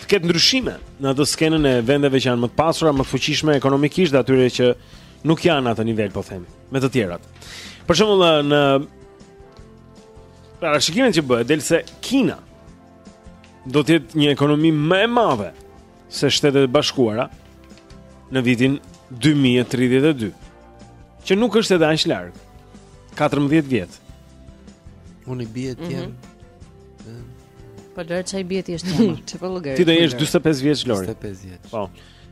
të ketë ndryshime në atë skenën e vendeve që janë më të pasura, më të fuqishme ekonomikisht dhe atyre që nuk janë në atë nivel, po themi, me të tjerat. Për shembull në parashikimet që bëhet, del se Kina do të jetë një ekonomi më e madhe se Shtetet e Bashkuara në vitin 2032, që nuk është edhe aq larg. 14 vjet. Unë i bie ti. Mm -hmm. Po lër çaj bie ti është jam. Çfarë po llogarit? Ti do jesh 45 vjeç Lori. 45 vjeç. Po.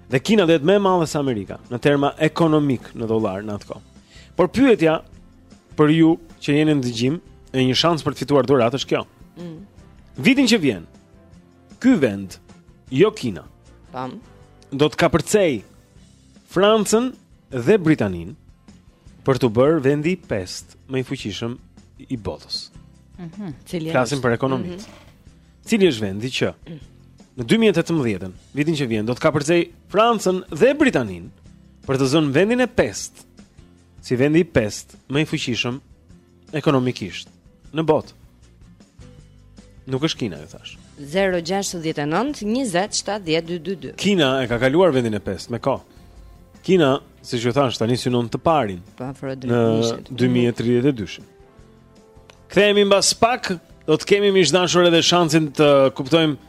Dhe Kina do jetë më e madhe se Amerika në terma ekonomik në dollar në atë kohë. Por pyetja për ju që jeni në dëgjim e një shans për të fituar dhuratë është kjo. Mm. Vitin që vjen. Ky vend, jo Kina. Pam. Do të kapërcej Francën dhe Britaninë për t'u bërë vendi i pestë më i fuqishëm i botës. Mhm. Cili Flasim për ekonominë. Mm -hmm. Cili është vendi që në 2018-ën, vitin që vjen, do të kapërcej Francën dhe Britaninë për të zënë vendin e pestë si vendi i pestë më i fuqishëm ekonomikisht në botë. Nuk është Kina, ju thash. 069 20 70 222. Kina e ka kaluar vendin e 5 me kohë. Kina, siç ju thash, tani synon të parin. Po, në 2032. Kthehemi mbas pak, do të kemi miq të dashur edhe shansin të kuptojmë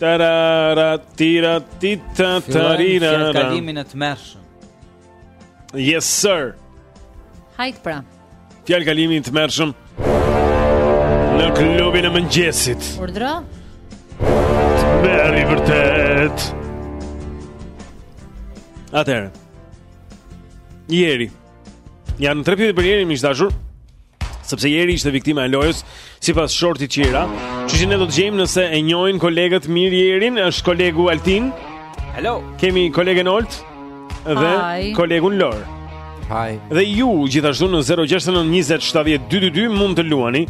Tarara tira tita tarina. Fjalëkalimi i tmerrshëm. Yes sir. Hajt pra. Fjalëkalimi i tmerrshëm. Në klubin e mëngjesit. Urdhra. Tmerri vërtet. Atëherë. Jeri. Janë tre pyetje për Jeri, miq të dashur. sepse Jeri ishte viktima e lojës sipas shortit që era. Që që ne do të gjejmë nëse e njohin kolegët mirë Jerin, është kolegu Altin. Hello. Kemi kolegen Olt dhe Hi. kolegun Lor. Hi. Dhe ju gjithashtu në 0692070222 mund të luani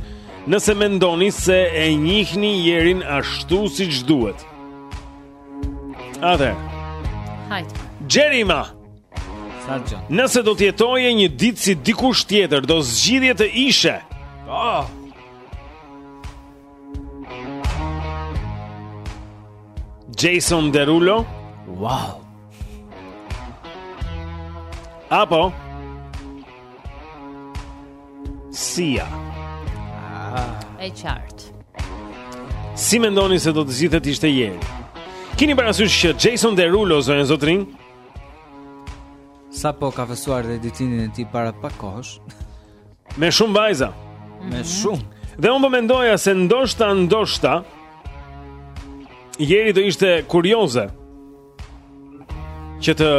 nëse mendoni se e njihni Jerin ashtu siç duhet. Atëherë. Hajt. Jerima. Nëse do të jetoje një ditë si dikush tjetër, do zgjidhje të ishe. Oh. Jason Derulo. Wow. Apo Sia. Ah. E qartë. Si mendoni se do të zgjidhte të ishte Jeri? Kini parasysh që Jason Derulo zonja e zotërinj? Sapo ka festuar dhe ditëlindjen e tij para pak kohësh Me shumë vajza Me shumë Dhe unë po mendoja se ndoshta, ndoshta Jeri do ishte kurioze Që të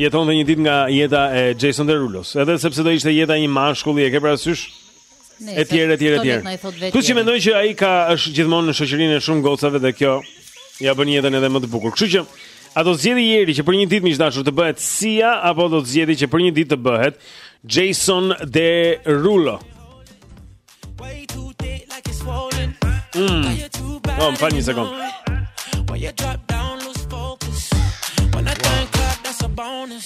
jetonte një ditë nga jeta e Jason Derulos Edhe sepse do ishte jeta e një mashkulli e ke parasysh etj etj etj. Kështu që mendoj që ai ka është gjithmonë në shoqërinë e shumë gocave dhe kjo ia bën jetën edhe më të bukur. Kështu që a do zgjedhi Jeri që për një ditë miq të dashur të bëhet Sia apo do të zgjedhi që për një ditë të bëhet Jason Derulo. Mm. Oh, më fal një sekund. When you drop down, lose focus. When I turn clock, that's a bonus.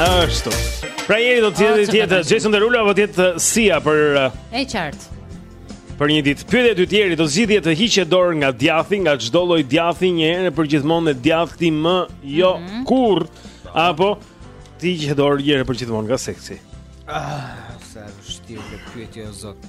Ashtu. Pra Jeri do të jetë oh, të jetë Jason Derulo apo të jetë uh, Sia për uh, E qartë. Për një ditë, pyetja e dytë Jeri do zgjidhte të hiqte dorë nga djathi, nga çdo lloj djathi një herë për gjithmonë e djathi më jo mm -hmm. kurrë apo të hiqte dorë një herë për gjithmonë nga seksi. Ah, sa e vështirë kjo pyetja o zot.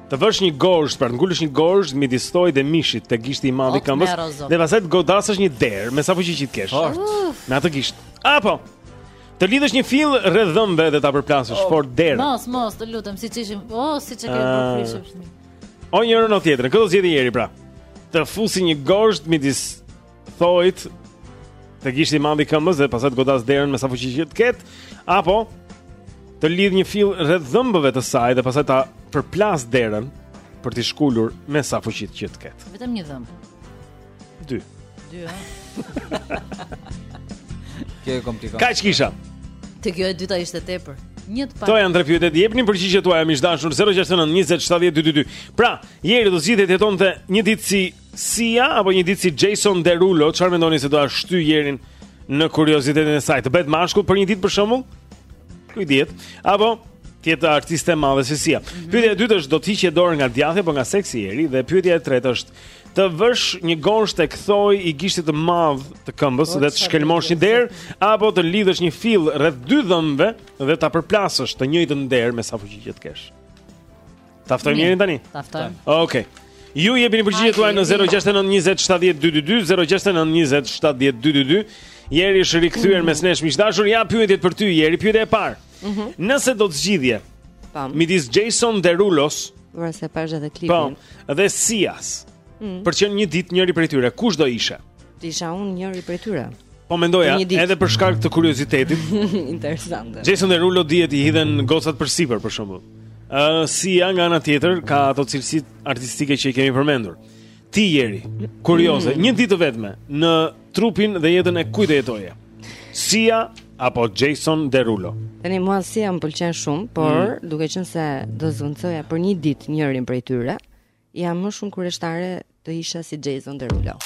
Të vësh një gozhdë, pra të ngulësh një gozhdë midis thojit dhe mishit te gishti i madh i këmbës. Dhe pastaj të godasësh një derë me sa fuqi që të kesh. Me atë gisht. Apo. Të lidhësh një fill rreth dhëmbëve dhe ta përplasësh oh. fort derën. Mos, mos, të lutem, siç ishim. Oh, siç e ke bërë ah. kur ishe fëmijë. O njërin o tjetrin, kë do zgjidhte Jeri pra. Të fusi një gozhdë midis Thoit te gishti i madh i këmbës dhe pastaj të godas derën me sa fuqi që të ketë, apo të lidh një fill rreth dhëmbëve të saj dhe pastaj ta përplas derën për t'i shkulur me sa fuqi që të ketë. Vetëm një dhëmb. Dy. Dy. Kjo e komplikon. Kaq kisha? Te kjo e dyta ishte tepër. Një të parë. Këto janë tre pyetjet. Jepni përgjigjet tuaja miq të dashur 069 20 70 222. Pra, Jeri do zgjidhte të jetonte një ditë si Sia apo një ditë si Jason Derulo, çfarë mendoni se do ta shtyjë Jerin në kuriozitetin e saj? Të bëhet mashkull për një ditë për shembull? Ku i dihet? Apo të jetë artiste e madhe si Sia. Mm -hmm. Pyetja e dytë është do të hiqje dorë nga djathi apo nga seksi Jeri dhe pyetja e tretë është të vësh një gozhdë te thoi i gishtit të madh të këmbës po, dhe të shkelmosh një derë apo të lidhësh një fill rreth dy dhëmbëve dhe ta përplasësh të njëjtën derë me sa fuqi që të kesh. Ta ftojmë Jerin tani? Ta ftojmë. Okej. Okay. Ju jepini përgjigjet tuaja në 069 20 70 222, 069 20 70 222. Jeri është rikthyer mes nesh miq të dashur. Ja pyetjet për ty, Jeri, pyetja e parë. Mhm. Nëse do të zgjidhje. Pam. Midis Jason Derulos, po se pe edhe klipin. Pam. Dhe Sias. Mhm. Për të qenë një ditë njëri prej tyre, kush do ishe? Të isha unë njëri prej tyre. Po mendoja, edhe për shkak të kuriozitetit. Interesante. Jason Derulo dihet i hidhen gocat për sipër për shembull. Ë uh, Sia nga ana tjetër ka ato cilësitë artistike që i kemi përmendur. Ti Jeri, kurioze, mm. një ditë të vetme në trupin dhe jetën e kujt do jetoje? Sia apo Jason Derulo? Tani mua Sia më pëlqen shumë, por mm. duke qenë se do zëvendësoja për një ditë njërin prej tyre, Jam më shumë kureshtare të isha si Jason Derulo.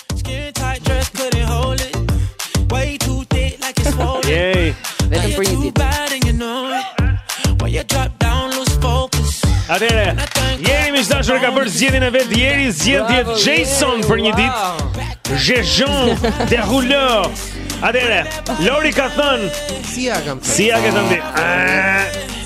Yay. Vetëm për një ditë. Atëherë, Jeri miq të dashur e ka bërë zgjedhjen e vet, Jeri zgjedh Jason për një ditë. Jason Derulo. Atëherë, Lori ka thënë, Sia kam thënë. Sia ke thënë.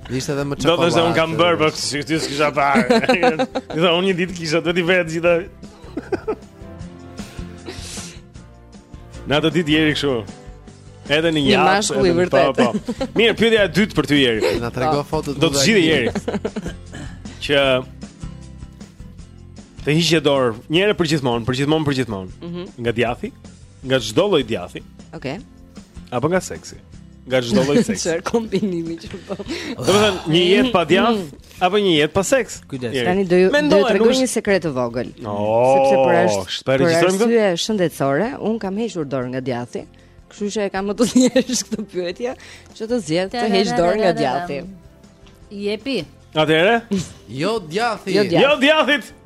Ishte edhe më çfarë. Do të thonë un kam bër për këtë çështë, ti s'kisha parë. Do të një ditë kisha do ti vetë gjithë. Ndonjë ditë Jeri kështu. Edhe në një javë. Një vërtet. Po, po. Mirë, pyetja e dytë për ty Jeri. Na trego po. fotot. Do të zgjidhje Jeri. Që të hiqje dorë një herë e përgjithmonë, përgjithmonë, përgjithmonë. Mhm. Nga djathi, nga çdo lloj djathi. Okej. Apo nga seksi. nga çdo lloj seksi. Çfarë kombinimi që po. Do të thënë një jetë pa djath apo një jetë pa seks. Kujdes. Tani do ju tregoj një sekret të vogël. Oh, sepse për është për arsye shëndetësore, unë kam hequr dorë nga djathi. Kështu që e kam më të thjeshtë këtë pyetje, që të zgjedh të heq dorë nga djathi. Jepi. Atëherë? Jo djathi. Jo djathit. Jo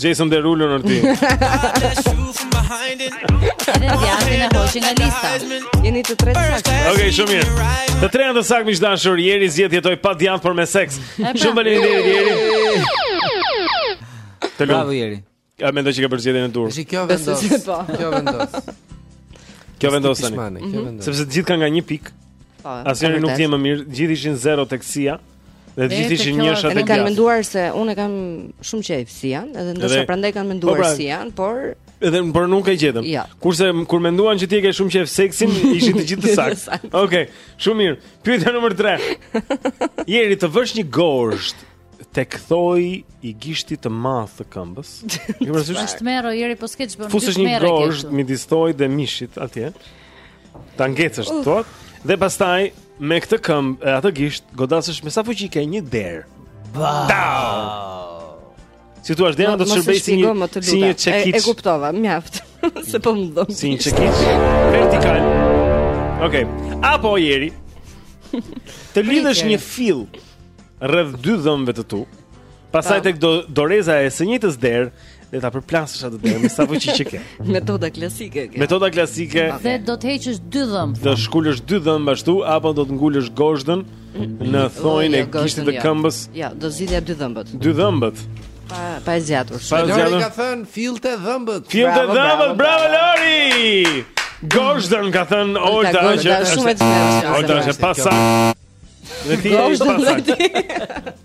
Jason Derulo në ti. Edhe djathin e hoqi nga lista. Jeni të tre të saktë. Okej, okay, shumë mirë. Të tre janë të saktë miq dashur. Jeri zgjedh të jetojë pa djathë por me seks. Pra. Shumë faleminderit Jeri. Të lutem Jeri. Ja mendoj që ke bërë zgjedhjen e duhur. Kjo vendos. Po. Kjo vendos. Kjo vendos tani. Mhm. Sepse të gjithë kanë nga një pikë. Po. Asnjëri nuk vjen më mirë, të gjithë ishin zero tek Sia. Dhe të gjithë ishin njësha te. Ne kanë menduar se unë kam shumë qejf si janë, edhe ndoshta prandaj kanë menduar po pra, si janë, por edhe por nuk e gjetëm. Ja. Jo. Kurse kur menduan që ti e ke shumë qejf seksin, ishin të gjithë të saktë. Okej, okay, shumë mirë. Pyetja nr. 3. Jeri të vësh një gozhd te thoi i gishtit të madh të këmbës. Ta përsëris? Është tmerr o Jeri, po s'ke ç'bën. Fusësh një gozhd midis thoi dhe mishit atje. Ta ngecësh uh. te thoi dhe pastaj me këtë këmbë e atë gisht të godasësh me sa fuqi ke një derë. Bau. Si thua dera do të shërbej si një si një çekiç. E, e kuptova, mjaft. Se po më dhemb. Si një çekiç vertikal. Okej. Okay. Apo Jeri. Të lidhësh një fill rreth dy dhëmbëve të tu. Pastaj tek do, doreza e së njëjtës derë Dhe ta përplasësh atë derë, me sa fuqi që ke. Metoda klasike kjo. Metoda klasike. Dhe do të heqësh dy dhëmb. Do shkulësh dy dhëmb ashtu apo do të ngulësh gozhdën në thonjën e gishtit të këmbës? Jo, do zgjidhja dy dhëmbët. Dy dhëmbët. Pa pa e zgjatur. Pa zgjatur. Lori ka thën fill te dhëmbët. Fill te dhëmbët, bravo Lori. Gozhdën ka thën Olta që është shumë e zgjatur. Olta është pasakt. Dhe ti je pasakt.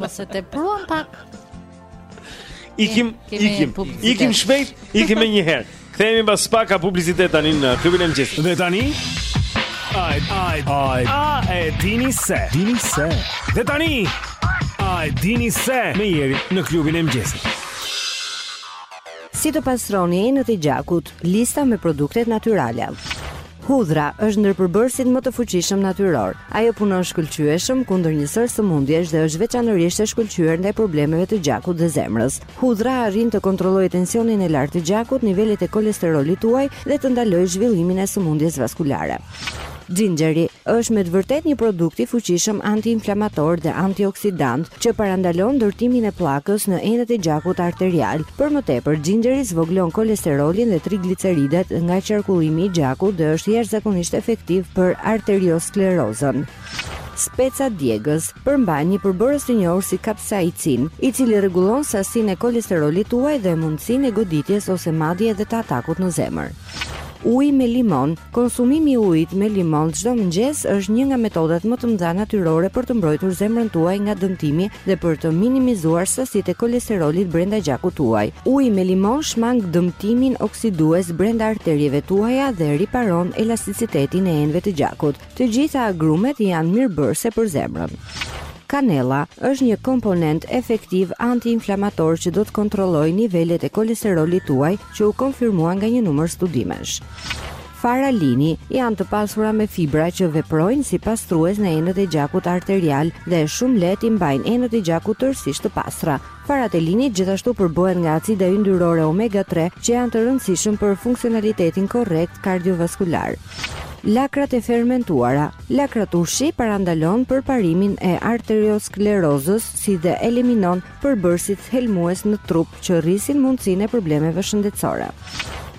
Mos e tepruam pak. Ikim, ikim, ikim shpejt, ikim menjëherë. Kthehemi pas pak ka publicitet tani në klubin e mëngjesit. Dhe tani Ai, ai, ai. A e dini se? Dini se. Dhe tani Ai, dini se me Jerin në klubin e mëngjesit. Si të pastroni enët e gjakut? Lista me produktet natyrale. Hudhra është ndër përbërësit më të fuqishëm natyror. Ajo punon shkëlqyeshëm kundër një sërë sëmundjesh dhe është veçanërisht e shkëlqyer ndaj problemeve të gjakut dhe zemrës. Hudhra arrin të kontrollojë tensionin e lartë të gjakut, nivelet e kolesterolit tuaj dhe të ndalojë zhvillimin e sëmundjes vaskulare. Xhinxheri është me të vërtetë një produkt i fuqishëm antiinflamator dhe antioksidant, që parandalon ndërtimin e pllakës në enët e gjakut arterial. Për më tepër, xhinxheri zvogëlon kolesterolin dhe trigliceridet nga qarkullimi i gjakut dhe është jashtëzakonisht efektiv për arteriosklerozën. Speca djegës përmban një përbërës të njohur si kapsaicin, i cili rregullon sasinë e kolesterolit tuaj dhe mundësinë e goditjes ose madje edhe të atakut në zemër. Uji me limon, konsumimi i ujit me limon çdo mëngjes është një nga metodat më të mëdha natyrore për të mbrojtur zemrën tuaj nga dëmtimi dhe për të minimizuar sasitë e kolesterolit brenda gjakut tuaj. Uji me limon shmang dëmtimin oksidues brenda arterieve tuaja dhe riparon elasticitetin e enëve të gjakut. Të gjitha agrumet janë mirëbërëse për zemrën. Kanella është një komponent efektiv antiinflamator që do të kontrollojë nivelet e kolesterolit tuaj që u konfirmuan nga një numër studimesh. Farat e linit janë të pasura me fibra që veprojnë si pastrues në enët e gjakut arterial dhe shumë lehtë i mbajnë enët e gjakut tërësisht të pastra. Farat e linit gjithashtu përbëhen nga acida yndyrore omega tre që janë të rëndësishëm për funksionalitetin korrekt kardiovaskular. Lakrat e fermentuara. Lakra turshi parandalon përparimin e arteriosklerozës si dhe eliminon përbërësit helmues në trup që rrisin mundësinë e problemeve shëndetësore.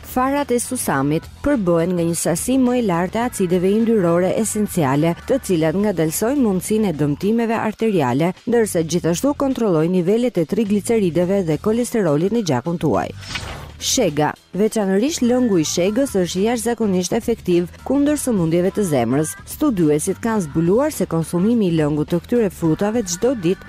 Farat e susamit përbëhen nga një sasi më e lartë e acideve yndyrore esenciale, të cilat ngadalësojnë mundësinë e dëmtimeve arteriale, ndërsa gjithashtu kontrollojnë nivelet e triglicerideve dhe kolesterolit në gjakun tuaj. Shega, veçanërisht lëngu i shegës është jashtëzakonisht efektiv kundër sëmundjeve të zemrës. Studiuesit kanë zbuluar se konsumimi i lëngut të këtyre frutave çdo ditë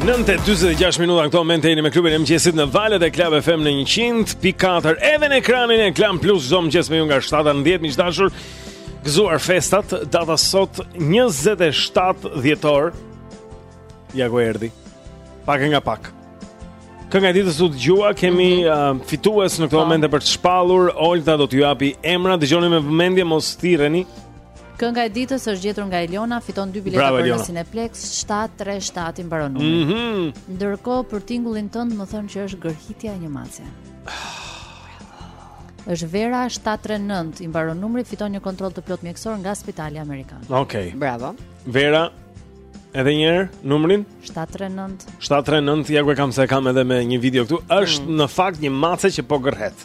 9:46 minuta në këto momente jeni me klubin e mëngjesit në valët e Club FM në 100.4 edhe në ekranin e Klan Plus çdo mëngjes me ju nga 7 deri në 10 miq të dashur. Gëzuar festat, data sot 27 dhjetor. Ja ku erdhi. Pak nga pak. Kënga e ditës u dëgjua, kemi mm -hmm. uh, fitues në këto po. momente për të shpallur. Olta do t'ju japi emra, dëgjoni me vëmendje, mos tirreni. Kënga e ditës është gjetur nga Elona, fiton dy bileta për në Cineplex 737 i mbaron numri. Mm -hmm. Ndërkohë për tingullin tënd më thon që është gërhitja e një mace. është Vera 739 i mbaron numri, fiton një kontroll të plot mjekësor nga Spitali Amerikan. Okej. Okay. Bravo. Vera Edhe një herë numrin 739. 739 ja ku e kam se kam edhe me një video këtu. Është mm. në fakt një mace që po gërhet.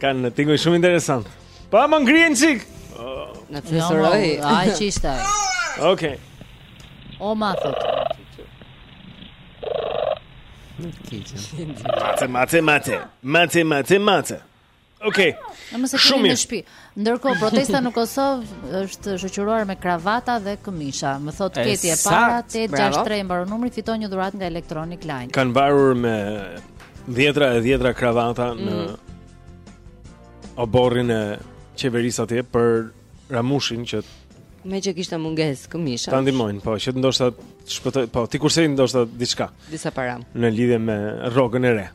Kanë në tingoj shumë interesant Pa më ngrien qik Në të nësëroj jo, A që ishte Oke O ma thot Mate, mate, mate Mate, mate, mate Okej. Okay. Nëse kemi në shtëpi. Ndërkohë protesta në Kosovë është shoqëruar me kravata dhe këmisha. Më thotë Keti e para, 863 mbaron numri, fiton një dhuratë nga Electronic Line. Kanë varur me dhjetëra e dhjetëra kravata mm. në oborrin e qeverisë atje për Ramushin që meqë kishte mungesë këmisha. Ta ndihmojnë, po, që ndoshta shpëtojë, po, t'i kursejë ndoshta diçka. Disa para. Në lidhje me rrogën e re.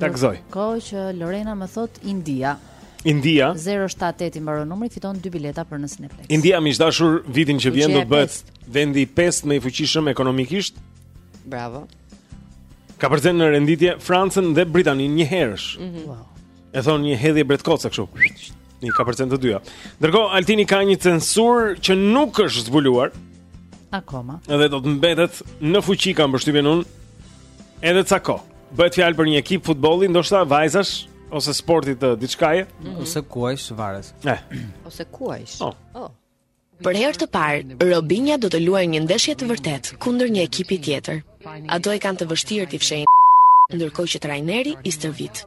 Ta gëzoj. Kjo që Lorena më thot India. India 078 i mbaron numri fiton dy bileta për në Cineplex. India, miq të dashur, vitin që vjen do të bëhet vendi i pestë më i fuqishëm ekonomikisht. Bravo. Kapërcen në renditje Francën dhe Britaninë njëherësh. Mm -hmm. Wow. E thon një hedhje bretkose kështu. Një kapërcen të dyja. Ndërkohë, Altini ka një censurë që nuk është zbuluar. Akoma. Edhe do të mbetet në fuqi kam përshtypjen unë. Edhe ca kohë. Bëhet fjalë për një ekip futbolli, ndoshta vajzash ose sporti të diçkaje, mm -hmm. ose kuajsh varet. Eh. Ose kuajsh. Oh. oh. Për herë të parë, Robinja do të luajë një ndeshje të vërtetë kundër një ekipi tjetër. Ato e kanë të vështirë të fshehin, ndërkohë që trajneri i stërvit.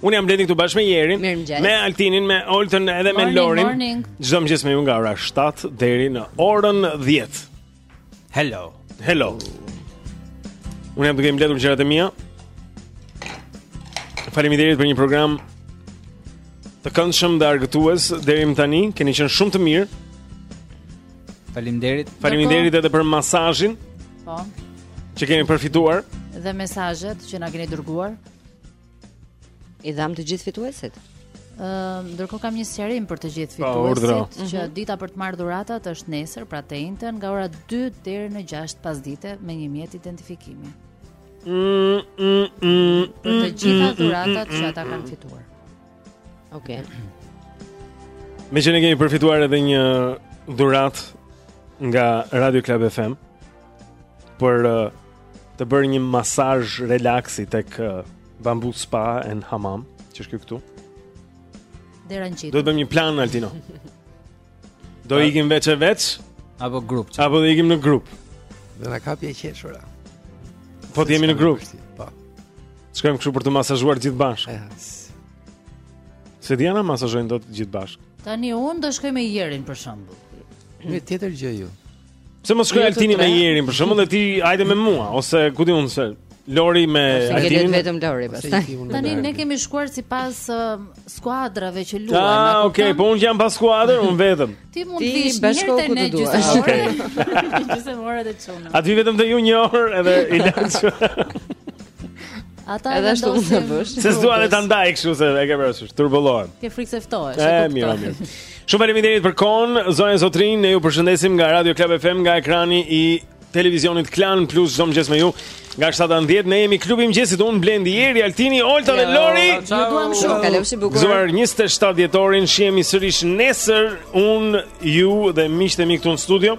Unë jam Blendi këtu bashkë me Jerin, me Altinin, me Oltën edhe morning, me Lorin. Morning. Çdo mëngjes me ju nga ora 7 deri në orën 10. Hello. Hello. Unë jam duke i mbledhur gjërat e mia. Faleminderit për një program të këndshëm dhe argëtues deri më tani. Keni qenë shumë të mirë. Faleminderit. Faleminderit edhe për masazhin. Po. Që kemi përfituar dhe mesazhet që na keni dërguar. I dhamë të gjithë fituesit. Ëm, uh, ndërkohë kam një sqarim për të gjithë fituesit që mm -hmm. dita për të marrë dhuratat është nesër, pra të enjten nga ora 2 deri në 6 pasdite me një mjet identifikimi. Mm, mm, mm, për të gjitha dhuratat që ata kanë fituar. Okej. Okay. Meqë ne kemi përfituar edhe një dhuratë nga Radio Club FM. për të bërë një masazh relaksi tek Bamboo Spa and Hammam, që është këtu. Dera ngjitur. Do të bëjmë një plan Altino. Do ikim veç e veç apo grup? Që? Apo do ikim në grup? Dhe na kap e qeshura. Po të jemi në grup. Po. Shkojmë kështu për të masazhuar gjithë bashkë. S'e di a na masazhojnë dot gjithë bashkë. Tani unë do shkoj me Jerin për shembull. Një tjetër gjë ju. Pse mos shkojë Altini me Jerin, për shembull, dhe ti hajde me mua ose ku di unë se Lori me Altin. vetëm Lori pastaj. Tani ne kemi shkuar sipas uh, skuadrave që luajnë. Ah, okay, po unë jam pa skuadër, unë vetëm. Ti mund të vish bashkë ku të duash. Okej. Gjithsesi morët e çuna. A ti vetëm te ju një orë edhe i lësh. Ata e vendosin. S'e duan ta ndajnë kështu se e ke parasysh, turbullohen. Ke frikë se ftohesh. Ë mirë, mirë. Shumë faleminderit për kohën, zonja zotërinj, ne ju përshëndesim nga Radio Club FM nga ekrani i televizionit Klan Plus çdo mëngjes me ju. Nga 7-10 ne jemi klubi i mëngjesit unë Blendi Jeri Altini Olta dhe Lori. Ju duam shumë, kalofshi bukur. Gëzuar 27 dhjetorin shihemi sërish nesër unë ju dhe miqtë e mi këtu në studio.